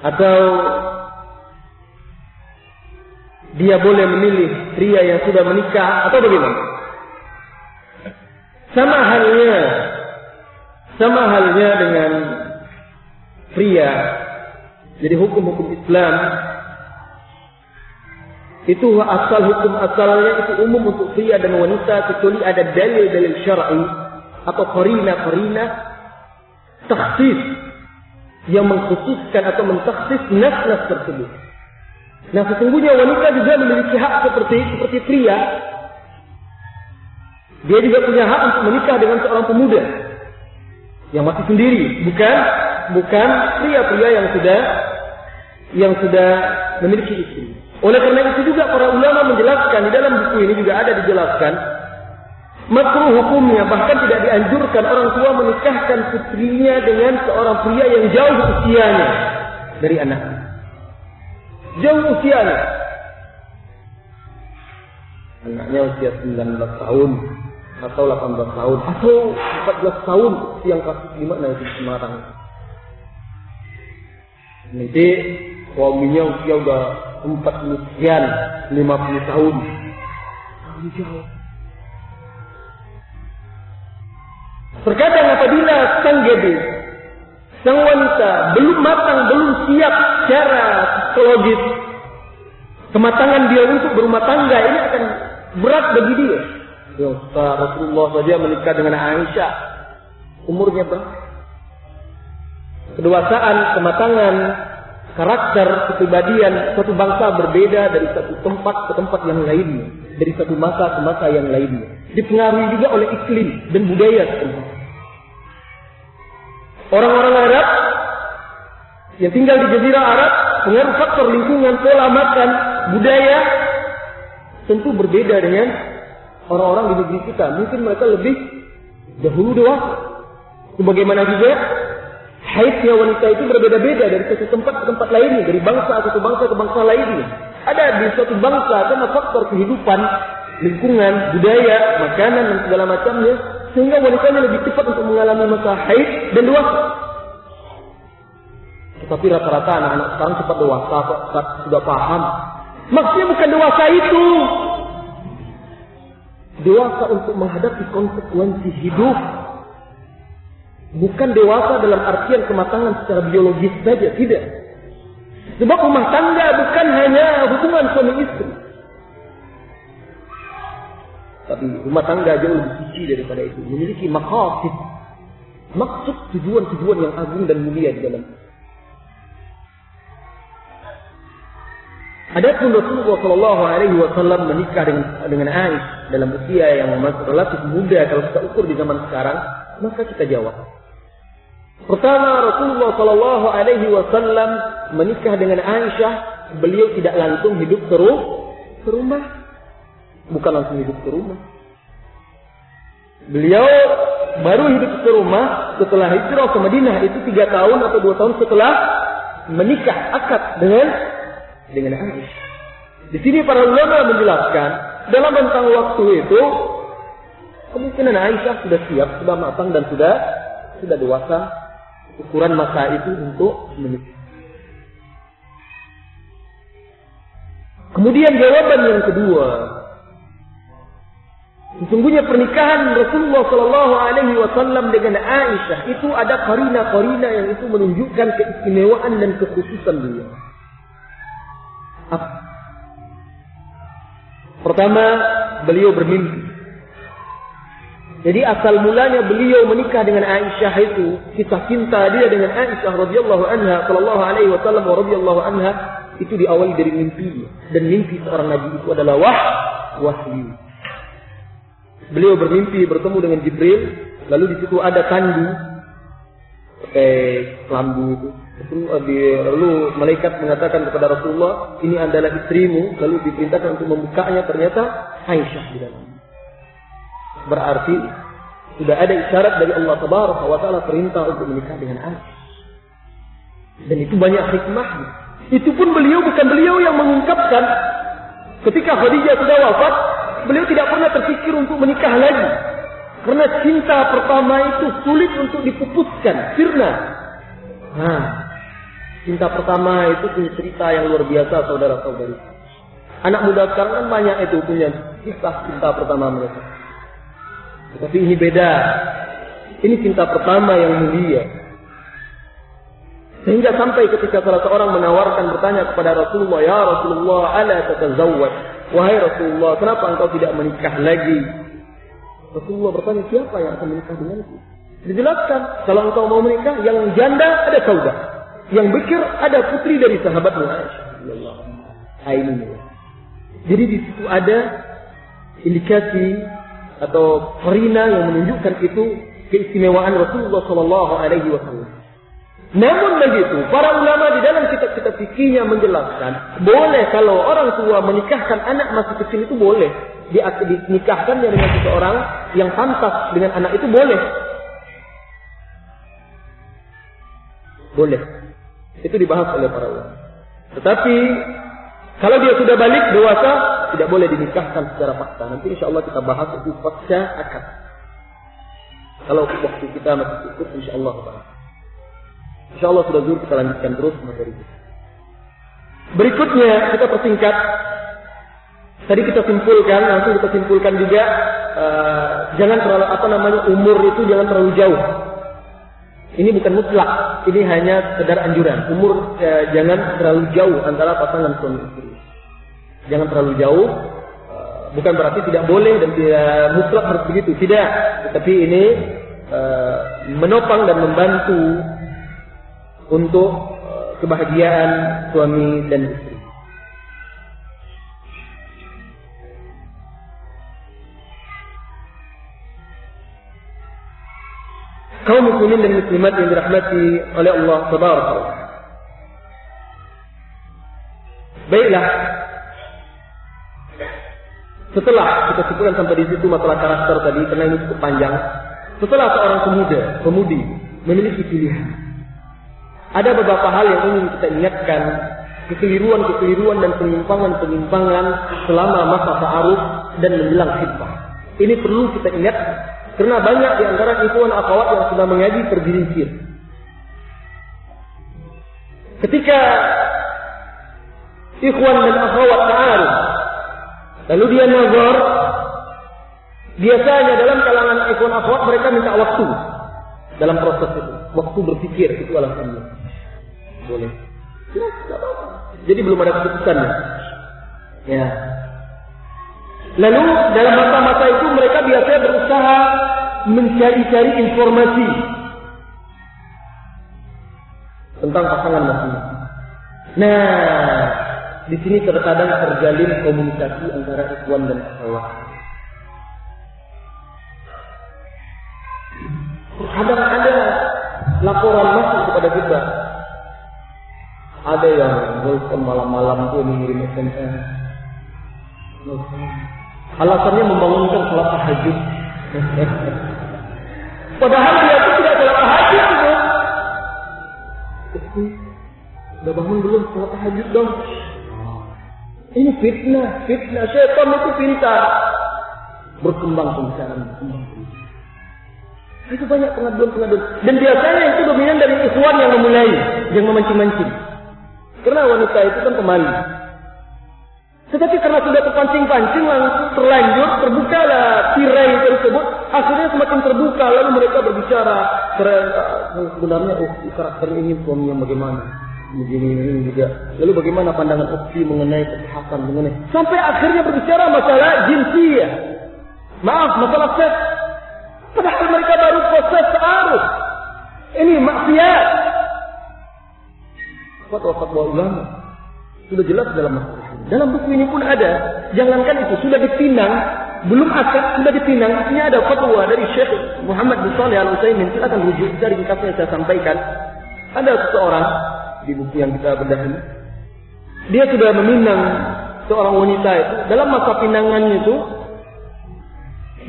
atau dia boleh memilih pria yang sudah menikah atau bagaimana? Sama halnya sama halnya dengan pria. Jadi hukum-hukum Islam itu asal hukum asalnya itu umum untuk pria dan wanita kecuali ada dalil-dalil syar'i atau korina-korina takhsis yang mengkhususkan atau mentaksis nas-nas tersebut. Nah sesungguhnya wanita juga memiliki hak seperti seperti pria. Dia juga punya hak untuk menikah dengan seorang pemuda yang masih sendiri, bukan bukan pria-pria yang sudah yang sudah memiliki istri. Oleh karena itu juga para ulama menjelaskan di dalam buku ini juga ada dijelaskan makruh hukumnya bahkan tidak dianjurkan orang tua menikahkan putrinya dengan seorang pria yang jauh usianya dari anak. Jauh usianya. Anaknya usia 19 tahun atau 18 tahun atau 14 tahun yang kasus di mana itu Semarang. Nanti suaminya usia udah 40 sekian, 50 tahun. Jauh. Terkadang apabila sang gadis, sang wanita belum matang, belum siap secara psikologis, kematangan dia untuk berumah tangga ini akan berat bagi dia. Ya Ustaz, Rasulullah saja menikah dengan Aisyah. Umurnya berapa? Kedewasaan, kematangan, karakter, kepribadian suatu bangsa berbeda dari satu tempat ke tempat yang lainnya, dari satu masa ke masa yang lainnya. Dipengaruhi juga oleh iklim dan budaya setempat. Orang-orang Arab yang tinggal di Jazirah Arab, pengaruh faktor lingkungan, pola makan, budaya tentu berbeda dengan orang-orang di negeri kita. Mungkin mereka lebih dahulu dewasa. Sebagaimana juga haidnya wanita itu berbeda-beda dari satu tempat ke tempat lainnya, dari bangsa ke satu bangsa ke bangsa lainnya. Ada di suatu bangsa karena faktor kehidupan, lingkungan, budaya, makanan dan segala macamnya, sehingga wanitanya lebih cepat untuk mengalami masa haid dan dewasa. Tetapi rata-rata anak-anak sekarang cepat dewasa, cepat sudah paham. Maksudnya bukan dewasa itu. Dewasa untuk menghadapi konsekuensi hidup Bukan dewasa dalam artian kematangan secara biologis saja, tidak. Sebab rumah tangga bukan hanya hubungan suami istri. Tapi rumah tangga jauh lebih suci daripada itu. Memiliki maqasid. Maksud tujuan-tujuan yang agung dan mulia di dalam. Adapun Rasulullah Shallallahu Alaihi Wasallam menikah dengan dengan Aisyah dalam usia yang relatif muda kalau kita ukur di zaman sekarang, maka kita jawab Pertama Rasulullah Shallallahu Alaihi Wasallam menikah dengan Aisyah, beliau tidak langsung hidup terus ke rumah, bukan langsung hidup ke rumah. Beliau baru hidup ke rumah setelah hijrah ke Madinah itu tiga tahun atau dua tahun setelah menikah akad dengan dengan Aisyah. Di sini para ulama menjelaskan dalam rentang waktu itu kemungkinan Aisyah sudah siap, sudah matang dan sudah sudah dewasa ukuran masa itu untuk menikah. Kemudian jawaban yang kedua, sesungguhnya pernikahan Rasulullah Shallallahu Alaihi Wasallam dengan Aisyah itu ada karina-karina yang itu menunjukkan keistimewaan dan kekhususan dia. Apa? Pertama, beliau bermimpi. Jadi asal mulanya beliau menikah dengan Aisyah itu, kisah cinta dia dengan Aisyah radhiyallahu anha sallallahu alaihi wasallam radhiyallahu anha itu diawali dari mimpi dan mimpi seorang nabi itu adalah wah wahyu. Beliau bermimpi bertemu dengan Jibril, lalu di situ ada kandu pakai lambu itu. Lalu malaikat mengatakan kepada Rasulullah, ini adalah istrimu, lalu diperintahkan untuk membukanya, ternyata Aisyah di dalam. Berarti sudah ada isyarat dari Allah Taala wa taala perintah untuk menikah dengan Aisyah. Dan itu banyak hikmah. Itu pun beliau bukan beliau yang mengungkapkan ketika Khadijah sudah wafat, beliau tidak pernah terpikir untuk menikah lagi. Karena cinta pertama itu sulit untuk dipupuskan, sirna. Nah, cinta pertama itu punya cerita yang luar biasa saudara-saudari. Anak muda sekarang kan banyak itu punya kisah cinta pertama mereka. Tetapi ini beda. Ini cinta pertama yang mulia. Sehingga sampai ketika salah seorang menawarkan bertanya kepada Rasulullah, Ya Rasulullah, ala tatazawwaj. Wahai Rasulullah, kenapa engkau tidak menikah lagi? Rasulullah bertanya, siapa yang akan menikah denganku? Dijelaskan, kalau engkau mau menikah, yang janda ada sauda. Yang bekir ada putri dari sahabatmu Aisyah. Jadi di situ ada indikasi atau perina yang menunjukkan itu keistimewaan Rasulullah Shallallahu Alaihi Wasallam. Namun begitu, para ulama di dalam kitab-kitab fikihnya menjelaskan, boleh kalau orang tua menikahkan anak masih kecil itu boleh. Dinikahkan dengan seseorang yang pantas dengan anak itu boleh. Boleh. Itu dibahas oleh para ulama. Tetapi kalau dia sudah balik dewasa, tidak boleh dinikahkan secara paksa. Nanti insya Allah kita bahas itu pasca akad. Kalau waktu kita masih cukup, insya Allah. Insya Allah sudah zuhur kita lanjutkan terus materi kita. Berikutnya kita persingkat. Tadi kita simpulkan, langsung kita simpulkan juga uh, jangan terlalu apa namanya umur itu jangan terlalu jauh. Ini bukan mutlak, ini hanya sekedar anjuran. Umur uh, jangan terlalu jauh antara pasangan suami istri jangan terlalu jauh. Eh, bukan berarti tidak boleh dan tidak mutlak harus begitu, tidak. Tetapi ini uh, menopang dan membantu untuk uh, kebahagiaan suami dan istri. kaum muslimin dan muslimat yang dirahmati oleh Allah Subhanahu Baiklah, setelah kita sebutkan sampai di situ masalah karakter tadi, karena ini cukup panjang. Setelah seorang pemuda, pemudi memiliki pilihan, ada beberapa hal yang ingin kita ingatkan, kekeliruan-kekeliruan dan penyimpangan-penyimpangan selama masa ta'aruf dan menjelang khidbah. Ini perlu kita ingat karena banyak di antara ikhwan akhwat yang sudah mengaji tergelincir. Ketika ikhwan dan akhwat ta'aruf Lalu dia nazar. Biasanya dalam kalangan ikhwan akhwat mereka minta waktu dalam proses itu. Waktu berpikir itu alasannya. Boleh. Ya, Jadi belum ada keputusannya. Ya. Lalu dalam masa-masa itu mereka biasanya berusaha mencari-cari informasi tentang pasangan masing-masing. Nah, di sini terkadang terjalin komunikasi antara ikhwan dan akhwat. Kadang ada laporan masuk kepada kita. Ada yang nelfon malam-malam tuh mengirim SMS. Alasannya membangunkan sholat tahajud. Padahal dia itu tidak sholat tahajud itu. Udah bangun belum sholat tahajud dong? Ini fitnah, fitnah. Syaitan itu pintar. Berkembang pembicaraan, Itu banyak pengaduan-pengaduan. Dan biasanya itu dominan dari ikhwan yang memulai, yang memancing-mancing karena wanita itu kan pemalu. Tetapi karena sudah terpancing-pancing langsung terlanjur terbukalah tirai tersebut akhirnya semakin terbuka. Lalu mereka berbicara eh, sebenarnya oh karakter ini suaminya bagaimana? Begini ini juga. Lalu bagaimana pandangan opsi mengenai kesehatan mengenai? Sampai akhirnya berbicara masalah jinsia maaf masalah seks. Padahal mereka baru proses searus. ini maksiat. Fatwa-fatwa ulama sudah jelas dalam masalah ini. Dalam buku ini pun ada. Jangankan itu sudah dipinang, belum akad sudah dipinang. Ini ada fatwa dari Syekh Muhammad bin Saleh Al Utsaimin. Silakan rujuk dari kitabnya saya sampaikan. Ada seseorang di buku yang kita bedah ini. Dia sudah meminang seorang wanita itu. Dalam masa pinangannya itu,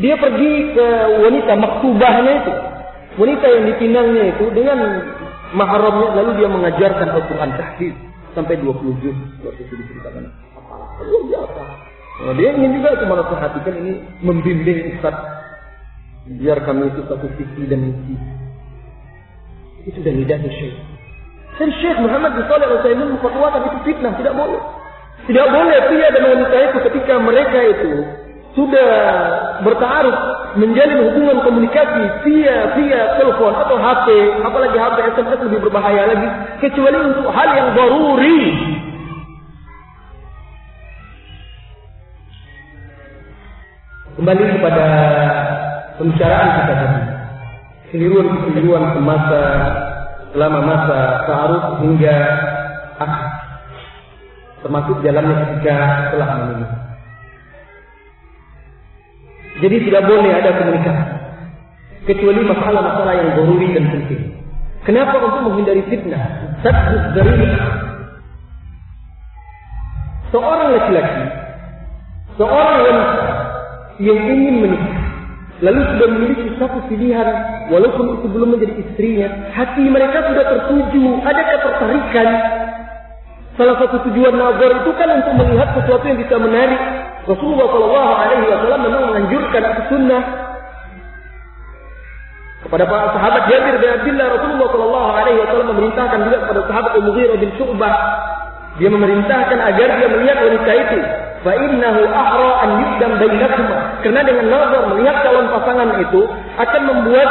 dia pergi ke wanita maktubahnya itu. Wanita yang dipinangnya itu dengan mahramnya lalu dia mengajarkan Al-Quran tahfiz sampai 20 juz waktu itu diceritakan. Luar biasa. Nah, dia ingin juga cuma perhatikan ini membimbing Ustaz biar kami itu satu visi dan misi. Itu dari dari Syekh. Dan Syekh Muhammad bin Saleh Al-Utsaimin memfatwakan itu fitnah, tidak boleh. Tidak boleh pria dan wanita itu ketika mereka itu sudah bertaruh menjalin hubungan komunikasi via via telepon atau HP, apalagi HP SMS lebih berbahaya lagi, kecuali untuk hal yang baruri. Kembali kepada pembicaraan kita tadi. Keliruan-keliruan semasa selama masa ta'aruf hingga akhir. Termasuk jalannya ketika telah menikah. Jadi tidak boleh ada komunikasi. Kecuali masalah-masalah yang goruri dan penting. Kenapa untuk menghindari fitnah? Sadhus dari seorang laki-laki, seorang wanita yang ingin menikah, lalu sudah memiliki satu pilihan, walaupun itu belum menjadi istrinya, hati mereka sudah tertuju, ada ketertarikan. Salah satu tujuan nazar itu kan untuk melihat sesuatu yang bisa menarik Rasulullah Shallallahu Alaihi Wasallam memang menganjurkan itu sunnah kepada para sahabat Jabir bin Abdullah. Rasulullah Shallallahu Alaihi Wasallam memerintahkan juga kepada sahabat Mughirah bin Syu'bah. Dia memerintahkan agar dia melihat wanita itu. Fa innahu ahra an yudam bainakuma. Karena dengan nazar melihat calon pasangan itu akan membuat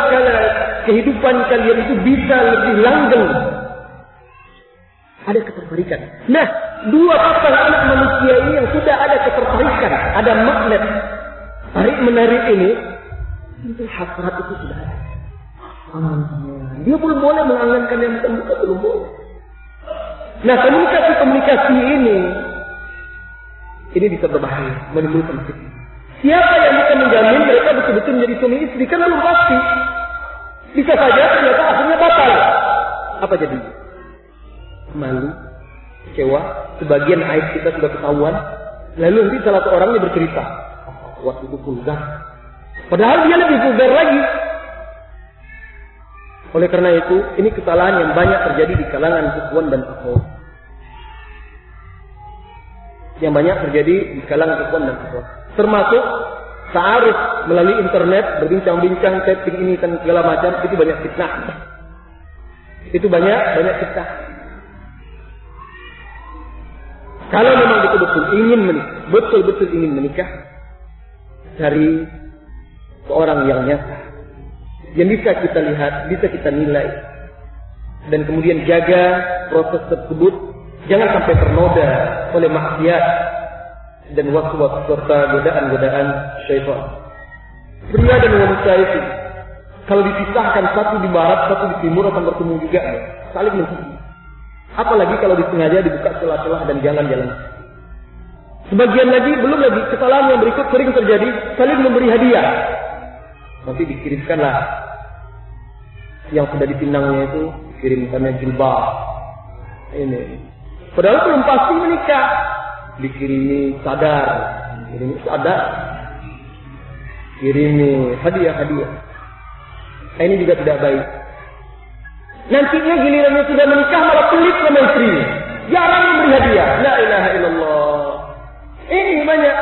kehidupan kalian itu bisa lebih langgeng ada ketertarikan. Nah, dua pasang anak manusia ini yang sudah ada ketertarikan, ada magnet tarik menarik ini, itu hasrat itu sudah ada. Dia belum boleh mengangankan yang bukan bukan belum boleh. Nah, komunikasi-komunikasi ini ini bisa berbahaya, menimbulkan fitnah. Siapa yang bisa menjamin mereka betul-betul menjadi suami istri? Kan belum pasti. Bisa saja ternyata akhirnya batal. Apa jadinya? Malu, kecewa, sebagian aib kita sudah ketahuan, lalu nanti salah seorangnya bercerita, oh, waktu itu vulgar. Padahal dia lebih vulgar lagi. Oleh karena itu, ini kesalahan yang banyak terjadi di kalangan ikhwan dan akhwat. Yang banyak terjadi di kalangan ikhwan dan akhwat. Termasuk ta'aruf melalui internet, berbincang-bincang, chatting ini dan segala macam, itu banyak fitnah. Itu banyak banyak fitnah. Kalau memang betul-betul ingin menikah, betul-betul ingin menikah dari seorang yang nyata, yang bisa kita lihat, bisa kita nilai, dan kemudian jaga proses tersebut, jangan sampai ternoda oleh maksiat dan waktu-waktu serta godaan-godaan syaitan. Pria dan wanita itu, kalau dipisahkan satu di barat, satu di timur akan bertemu juga, saling mencintai. Apalagi kalau disengaja dibuka celah-celah dan jalan-jalan. Sebagian lagi, belum lagi, kesalahan yang berikut sering terjadi, saling memberi hadiah. Nanti dikirimkanlah yang sudah dipinangnya itu, kirimkannya jilbab. Ini. Padahal belum pasti menikah. Dikirimi sadar. Kirimi sadar. Kirimi hadiah-hadiah. Ini juga tidak baik. Nantinya gilirannya sudah menikah malah pelit sama istrinya. Jarang memberi hadiah. La ilaha illallah. Ini banyak.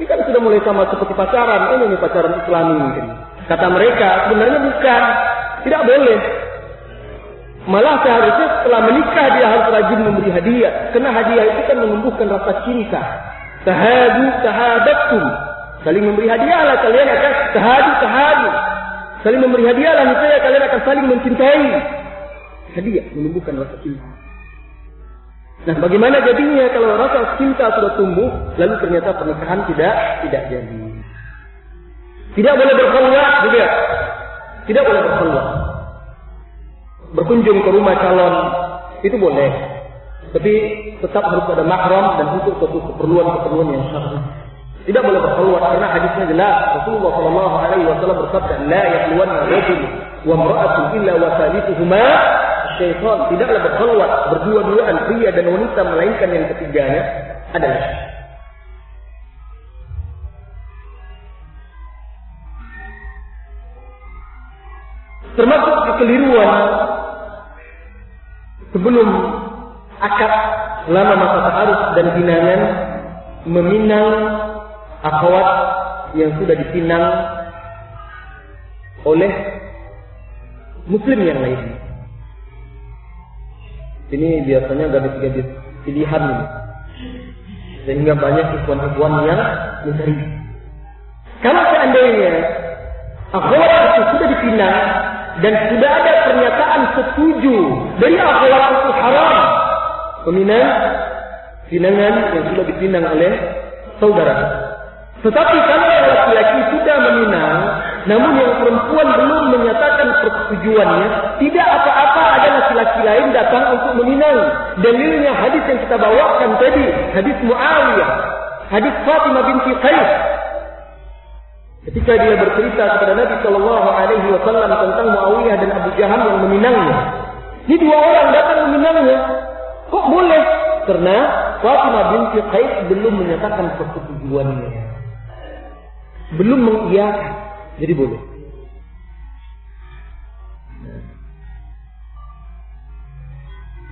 Ini kan sudah mulai sama seperti pacaran. Ini nih pacaran islami mungkin. Kata mereka sebenarnya bukan. Tidak boleh. Malah seharusnya setelah menikah dia harus rajin memberi hadiah. Karena hadiah itu kan menumbuhkan rasa cinta. Tahadu tahadatum. Saling memberi hadiah lah kalian akan tahadu tahadu. Saling memberi hadiah lah misalnya kalian akan saling mencintai hadiah menumbuhkan rasa cinta. Nah, bagaimana jadinya kalau rasa cinta sudah tumbuh, lalu ternyata pernikahan tidak tidak jadi. Tidak boleh berkhulwat gitu juga. Ya? Tidak boleh berkhulwat. Berkunjung ke rumah calon itu boleh. Tapi tetap harus ada makrom dan untuk suatu keperluan-keperluan yang syar'i. Tidak boleh berkhulwat karena hadisnya jelas Rasulullah Shallallahu Alaihi Wasallam bersabda, "La yakhluwan rajul wa imra'atun illa wa thalithuhuma syaitan. Tidaklah berkeluar berdua-duaan pria dan wanita melainkan yang ketiganya adalah termasuk kekeliruan sebelum akad selama masa taaruf dan pinangan meminang akhwat yang sudah dipinang oleh muslim yang lain. Ini biasanya gadis-gadis pilihan ini. Sehingga banyak ikhwan-ikhwan yang mencari. Kalau seandainya akhwat itu sudah dipinang dan sudah ada pernyataan setuju dari akhwat itu haram peminang pinangan yang sudah dipinang oleh saudara. Tetapi kalau laki-laki sudah meminang, namun yang perempuan belum menyatakan persetujuannya, tidak apa-apa ada laki-laki lain datang untuk meminang. Dalilnya hadis yang kita bawakan tadi, hadis Muawiyah, hadis Fatimah binti Qais. Ketika dia bercerita kepada Nabi Shallallahu Alaihi Wasallam tentang Muawiyah dan Abu Jahal yang meminangnya, ini dua orang datang meminangnya. Kok boleh? Karena Fatimah binti Qais belum menyatakan persetujuannya. Belum mengiyakan. Jadi boleh.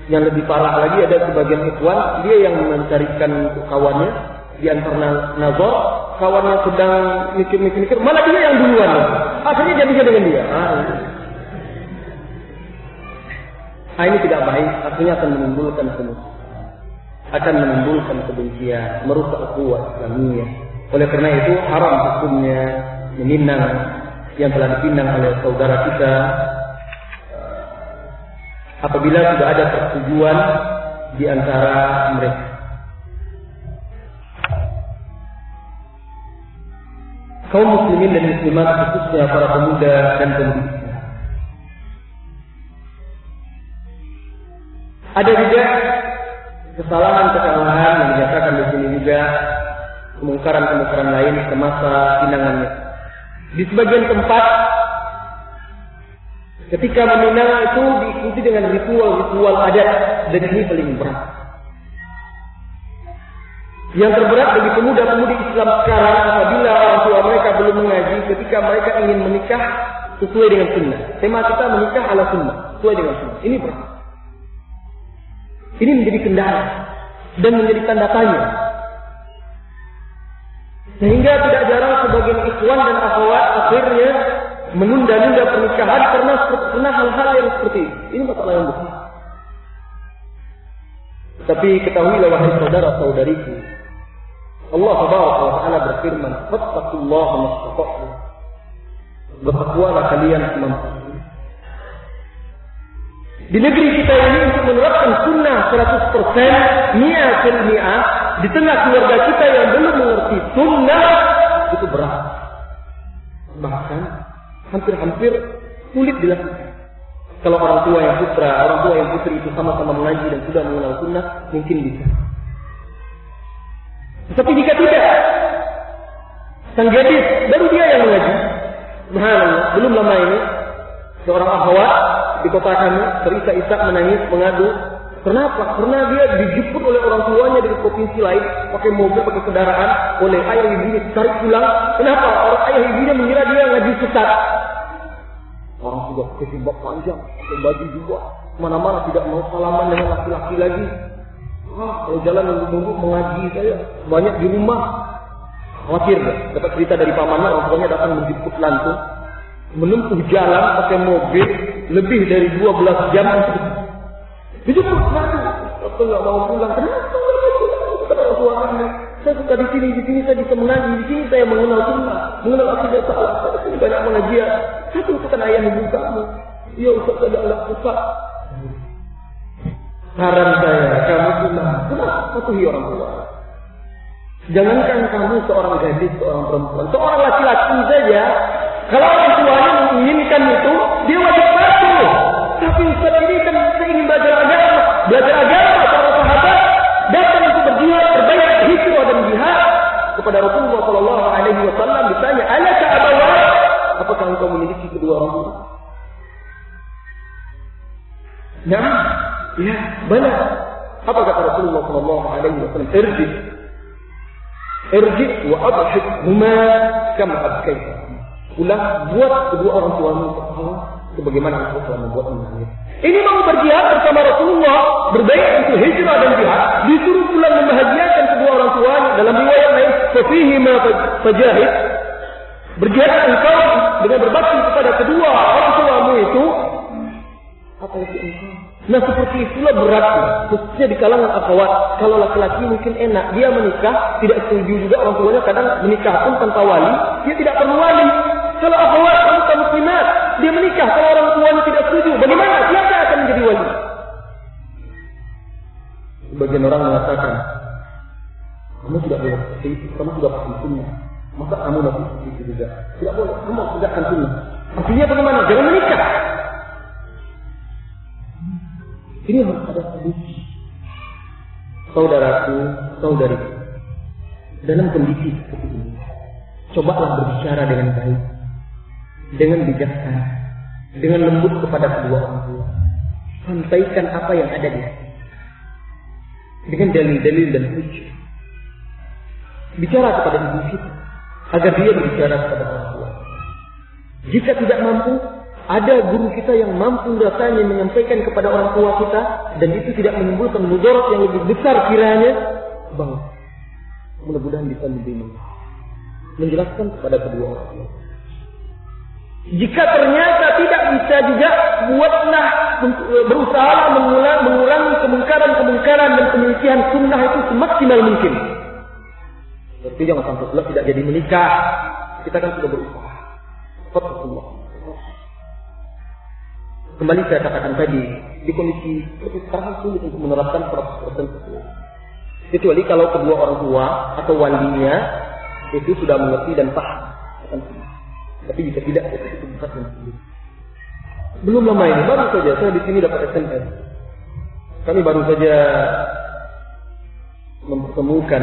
Yang lebih parah lagi ada sebagian ikhwan, dia yang mencarikan untuk kawannya di antara nazar, kawannya sedang mikir-mikir-mikir, malah dia yang duluan. Akhirnya jadinya dengan dia. Ah, Ah, ini tidak baik, artinya akan menimbulkan kemusuhan. Akan menimbulkan kebencian, merusak ukhuwah Islamiyah. Oleh karena itu haram hukumnya meminang yang telah dipinang oleh saudara kita apabila sudah ada persetujuan di antara mereka. Kaum muslimin dan muslimat khususnya para pemuda dan pemudi Ada juga kesalahan-kesalahan yang dikatakan di sini juga kemungkaran-kemungkaran lain semasa pinangannya. Di sebagian tempat ketika meminang itu diikuti dengan ritual-ritual adat dan ini paling berat. Yang terberat bagi pemuda-pemudi Islam sekarang apabila orang tua mereka belum mengaji ketika mereka ingin menikah sesuai dengan sunnah. Tema kita menikah ala sunnah, sesuai dengan sunnah. Ini berat. Ini menjadi kendala dan menjadi tanda tanya. Sehingga tidak jarang sebagian ikhwan dan akhwat akhirnya menunda-nunda pernikahan karena pernah hal-hal yang seperti ini. Ini masalah yang besar. Tapi ketahuilah wahai saudara-saudariku, Allah Subhanahu wa taala berfirman, "Fattaqullaha mastata'tum." Bertakwalah kalian semampu di negeri kita ini untuk menerapkan sunnah 100% niatul ni'ah di tengah keluarga kita yang belum mengerti sunnah itu berat. Bahkan hampir-hampir sulit dilakukan. Kalau orang tua yang putra, orang tua yang putri itu sama-sama mengaji dan sudah mengenal sunnah, mungkin bisa. Tetapi jika tidak, sang gadis baru dia yang mengaji. Subhanallah, belum lama ini seorang ahwat di kota kami terisak-isak menangis mengadu Kenapa? Karena dia dijemput oleh orang tuanya dari provinsi lain, pakai mobil, pakai kendaraan, oleh ayah ibunya tarik pulang. Kenapa? Orang ayah ibunya mengira dia ngaji sesat. Orang sudah pakai panjang, pakai baju juga, mana-mana tidak mau salaman dengan laki-laki lagi. Ah, kalau jalan nunggu-nunggu mengaji saya banyak di rumah. Khawatir dapat cerita dari pamannya, orang tuanya datang menjemput langsung menempuh jalan pakai mobil lebih dari 12 jam itu pun aku nggak mau pulang kenapa kenapa suaranya saya suka di sini di sini saya bisa mengaji di sini saya mengenal sunnah mengenal akidah salah saya sini banyak mengajian saya bukan ayah ibu kamu. Ya Ustaz ada anak Ustaz saran saya kamu sunnah kenapa patuhi orang tua? Jangankan kamu seorang gadis seorang perempuan. Seorang laki-laki saja kalau orang tuanya menginginkan itu, dia wajib patuh. Tapi Ustaz ini kan ingin belajar agama. Belajar agama para sahabat datang untuk berjihad, berbayar hijrah dan jihad kepada Rasulullah Shallallahu Alaihi Wasallam ditanya, Ala abawa? Apakah engkau memiliki kedua orang tua? Ya, ya, banyak. Apa kata Rasulullah Shallallahu Alaihi Wasallam? Irji, irji wa adhik huma kama abkaita. Pulang buat kedua orang tuamu tertawa sebagaimana engkau telah membuat menangis. Ini mau berjihad bersama Rasulullah, berbaik untuk hijrah dan jihad, disuruh pulang membahagiakan kedua orang tuanya. Dalam riwayat lain, "Fafihi ma fajahid." Berjihad engkau dengan berbakti kepada kedua orang tuamu itu apa itu engkau? Nah seperti itulah beratnya, khususnya di kalangan akhwat. Kalau laki-laki mungkin enak, dia menikah, tidak setuju juga orang tuanya kadang menikah pun tanpa wali, dia tidak perlu wali. Kalau akhwat wanita muslimat, dia menikah kalau orang tuanya tidak setuju, bagaimana? Siapa akan menjadi wali? Sebagian orang mengatakan, kamu tidak boleh seperti itu, kamu sudah pasti sunnah. Masa kamu masih seperti itu juga? Tidak boleh, kamu harus tegakkan sunnah. Artinya bagaimana? Jangan menikah. Ini harus ada kondisi. Saudaraku, saudariku, dalam kondisi seperti ini, cobalah berbicara dengan baik dengan bijaksana, dengan lembut kepada kedua orang tua. Sampaikan apa yang ada di hati. Dengan dalil-dalil dan hujah. Bicara kepada ibu kita agar dia berbicara kepada orang tua. Jika tidak mampu, ada guru kita yang mampu rasanya menyampaikan kepada orang tua kita dan itu tidak menimbulkan mudarat yang lebih besar kiranya, bang, mudah-mudahan bisa lebih menjelaskan kepada kedua orang tua. Jika ternyata tidak bisa juga, buatlah berusaha mengulang, mengurangi kemungkaran-kemungkaran dan pemilihan sunnah itu semaksimal mungkin. Berarti jangan sampai pula tidak jadi menikah. Kita kan sudah berusaha. Fatullah. Kembali saya katakan tadi, di kondisi seperti sekarang sulit untuk menerapkan proses tersebut. Kecuali kalau kedua orang tua atau walinya itu sudah mengerti dan paham tapi jika tidak, itu bukan Belum lama ini, baru saja saya di sini dapat SMS. Kami baru saja mempertemukan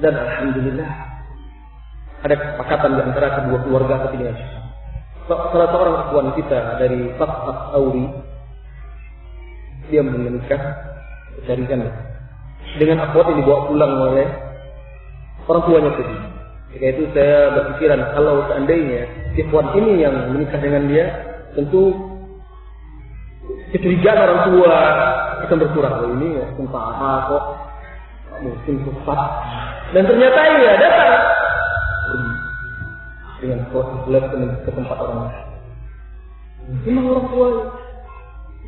dan alhamdulillah ada kesepakatan di antara kedua keluarga dengan salah seorang kawan kita dari Fatah Auri dia menikah carikan dengan akwat yang dibawa pulang oleh orang tuanya tadi. Ketika itu saya berpikiran kalau seandainya ikhwan ini yang menikah dengan dia, tentu kecurigaan orang tua akan berkurang. Oh, ini ya tentara kok mungkin sesat. Dan ternyata iya datang dengan proses ke tempat orang. Memang orang tua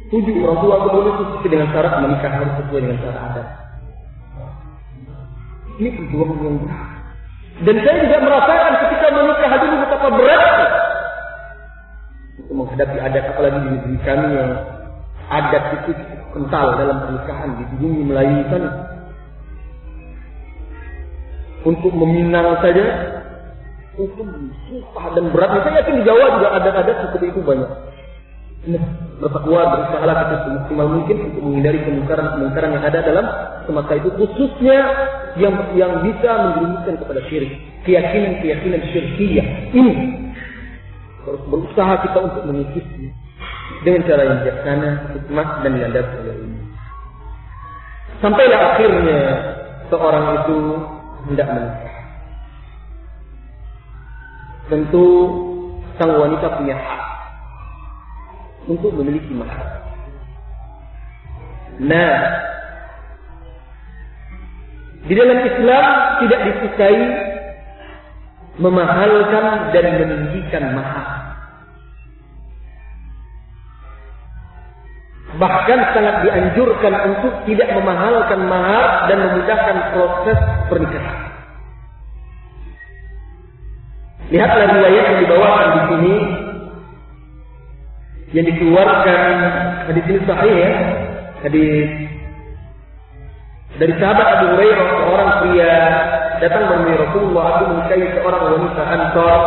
tujuh orang tua aku boleh sesuai dengan syarat menikah harus sesuai dengan cara adat. Ini perjuangan yang berat. Dan saya juga merasakan ketika menikah dulu betapa beratnya untuk menghadapi adat apalagi di negeri kami yang adat itu kental dalam pernikahan di bumi Melayu kan untuk meminang saja itu susah dan berat. Saya yakin di Jawa juga adat-adat seperti itu banyak. Nah, bertakwa berusaha kita semaksimal mungkin untuk menghindari kemungkaran-kemungkaran yang ada dalam semasa itu khususnya yang yang bisa menjerumuskan kepada syirik keyakinan-keyakinan syirkiyah ini harus berusaha kita untuk mengikisnya dengan cara yang bijaksana, hikmah dan dilandasi oleh ini. Sampailah akhirnya seorang itu hendak menikah. Tentu sang wanita punya hak untuk memiliki mahar. Nah, di dalam Islam tidak disukai memahalkan dan meninggikan mahar. Bahkan sangat dianjurkan untuk tidak memahalkan mahar dan memudahkan proses pernikahan. Lihatlah riwayat yang dibawakan di sini yang dikeluarkan hadis ini sahih ya hadis dari sahabat Abu Hurairah seorang pria datang menemui Rasulullah aku menikahi seorang wanita Ansor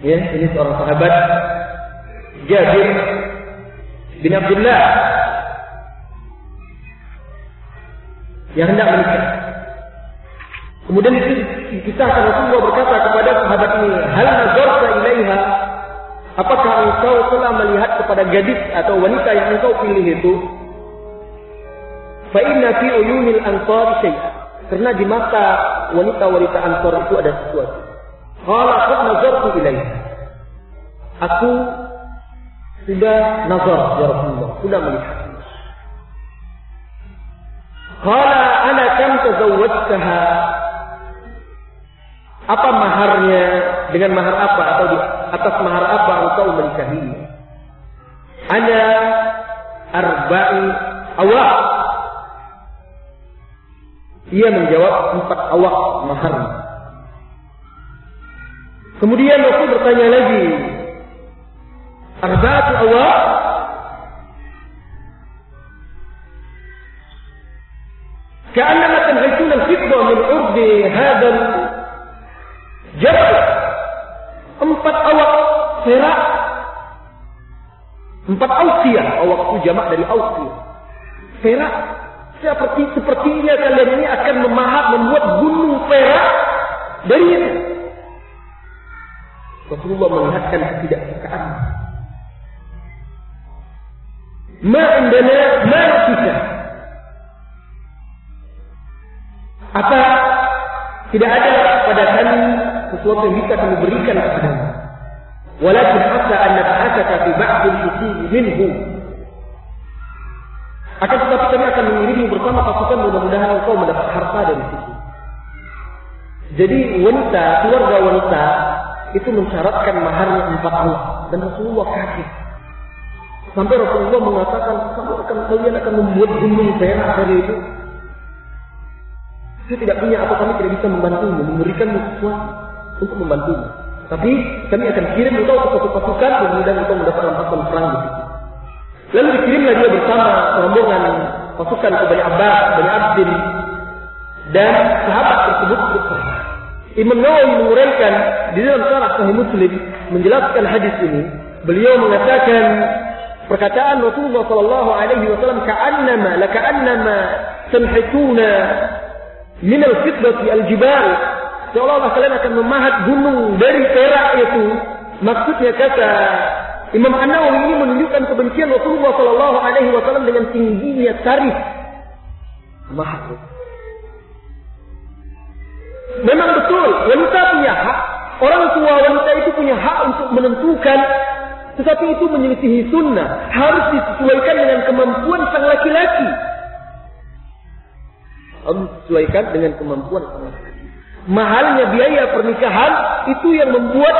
ya ini seorang sahabat Jabir bin Abdullah yang hendak menikah. Kemudian akan Rasulullah berkata kepada sahabat ini, "Hal nazarta ilaiha?" Apakah engkau telah melihat kepada gadis atau wanita yang engkau pilih itu? Fa inna fi uyunil ansar syai'a. Karena di mata wanita-wanita ansar itu ada sesuatu. Qala qad nazartu ilaiha. Aku sudah nazar ya Rasulullah, sudah melihat. Qala ana kam tazawwajtaha apa maharnya? Dengan mahar apa atau di atas mahar apa engkau menikahinya? Ada arba'i awak. Ia menjawab empat awak mahar. Kemudian Rasul bertanya lagi, arba'atu awak كأنما تنهيتون الفضة من عرض هذا Jabal. Empat awak perak. Empat ausia. Awak itu jamak dari ausia. Perak. seperti sepertinya kalian ini akan memahat membuat gunung perak dari ini. Rasulullah melihatkan ketidaksukaan. Ma indana ma kita. Apa tidak ada pada kami sesuatu yang bisa kami berikan kepadamu. Walakin asa an nab'atsaka fi ba'd al minhu. Akan tetapi kami akan mengirimi bersama pasukan mudah-mudahan engkau mendapat harta dari situ. Jadi wanita, keluarga wanita itu mensyaratkan maharnya empat Allah dan Rasulullah kaget. Sampai Rasulullah mengatakan kamu akan kalian akan membuat gunung perak dari itu. Saya tidak punya apa kami tidak bisa membantumu, memberikanmu sesuatu untuk membantumu. Tapi kami akan kirim engkau ke satu pasukan kemudian engkau mendapat rampasan perang di situ. Lalu dikirimlah dia bersama rombongan pasukan ke Bani Abbas, Bani Abdin, dan sahabat tersebut berperang. Imam Nawawi menguraikan di dalam syarah Sahih Muslim menjelaskan hadis ini. Beliau mengatakan perkataan Rasulullah sallallahu alaihi wasallam ka'annama la ka'annama tanhituna min al-fiddati al-jibal seolah-olah kalian akan memahat gunung dari perak itu. Maksudnya kata Imam An-Nawawi ini menunjukkan kebencian Rasulullah Shallallahu Alaihi Wasallam dengan tingginya tarif mahat. Memang betul, wanita punya hak. Orang tua wanita itu punya hak untuk menentukan tetapi itu menyelisihi sunnah. Harus disesuaikan dengan kemampuan sang laki-laki. Harus disesuaikan dengan kemampuan sang laki-laki mahalnya biaya pernikahan itu yang membuat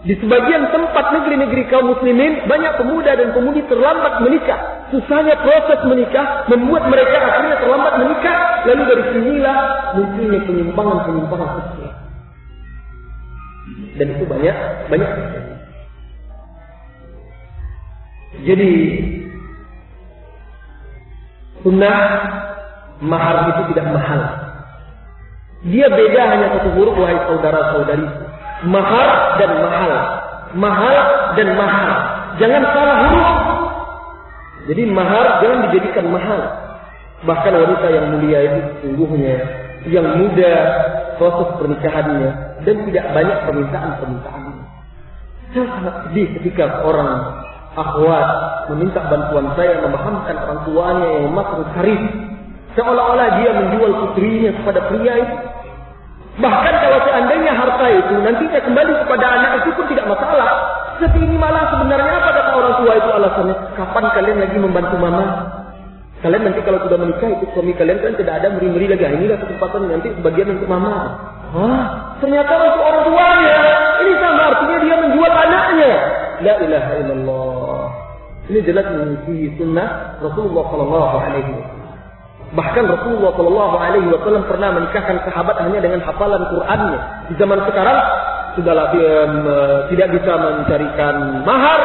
di sebagian tempat negeri-negeri kaum muslimin banyak pemuda dan pemudi terlambat menikah. Susahnya proses menikah membuat mereka akhirnya terlambat menikah. Lalu dari sinilah munculnya penyimpangan-penyimpangan sosial. Dan itu banyak banyak. Jadi sunnah mahar itu tidak mahal. Dia beda hanya satu huruf wahai saudara-saudari. Mahal dan mahal. Mahal dan mahal. Jangan salah huruf. Jadi mahal jangan dijadikan mahal. Bahkan wanita yang mulia itu sungguhnya yang muda proses pernikahannya dan tidak banyak permintaan-permintaan. Saya sangat sedih ketika orang akhwat meminta bantuan saya memahamkan orang tuanya yang makruh karib Seolah-olah dia menjual putrinya kepada pria itu. Bahkan kalau seandainya harta itu nantinya kembali kepada anak itu pun tidak masalah. Tapi ini malah sebenarnya apa kata orang tua itu alasannya? Kapan kalian lagi membantu mama? Kalian nanti kalau sudah menikah itu suami kalian kan tidak ada meri-meri lagi. Ah, inilah kesempatan nanti sebagian untuk mama. Hah? Ternyata untuk orang tuanya. Ini sama artinya dia menjual anaknya. La ilaha illallah. Ini jelas mengisi sunnah Rasulullah Sallallahu Alaihi Wasallam. Bahkan Rasulullah Shallallahu Alaihi Wasallam pernah menikahkan sahabat hanya dengan hafalan Qurannya. Di zaman sekarang sudahlah um, tidak bisa mencarikan mahar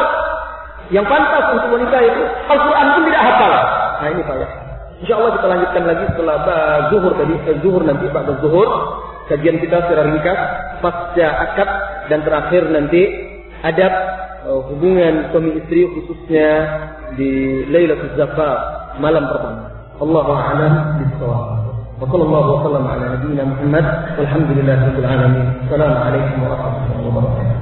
yang pantas untuk wanita itu. Al-Quran pun tidak hafal. Nah ini pak ya. Insya Allah kita lanjutkan lagi setelah uh, zuhur tadi, eh, zuhur nanti pada zuhur kajian kita secara ringkas pasca akad dan terakhir nanti adab uh, hubungan suami istri khususnya di Lailatul Zafar malam pertama. Allahu a'lam bishawab. وصلى الله وسلم على نبينا محمد والحمد لله رب العالمين السلام عليكم ورحمة الله وبركاته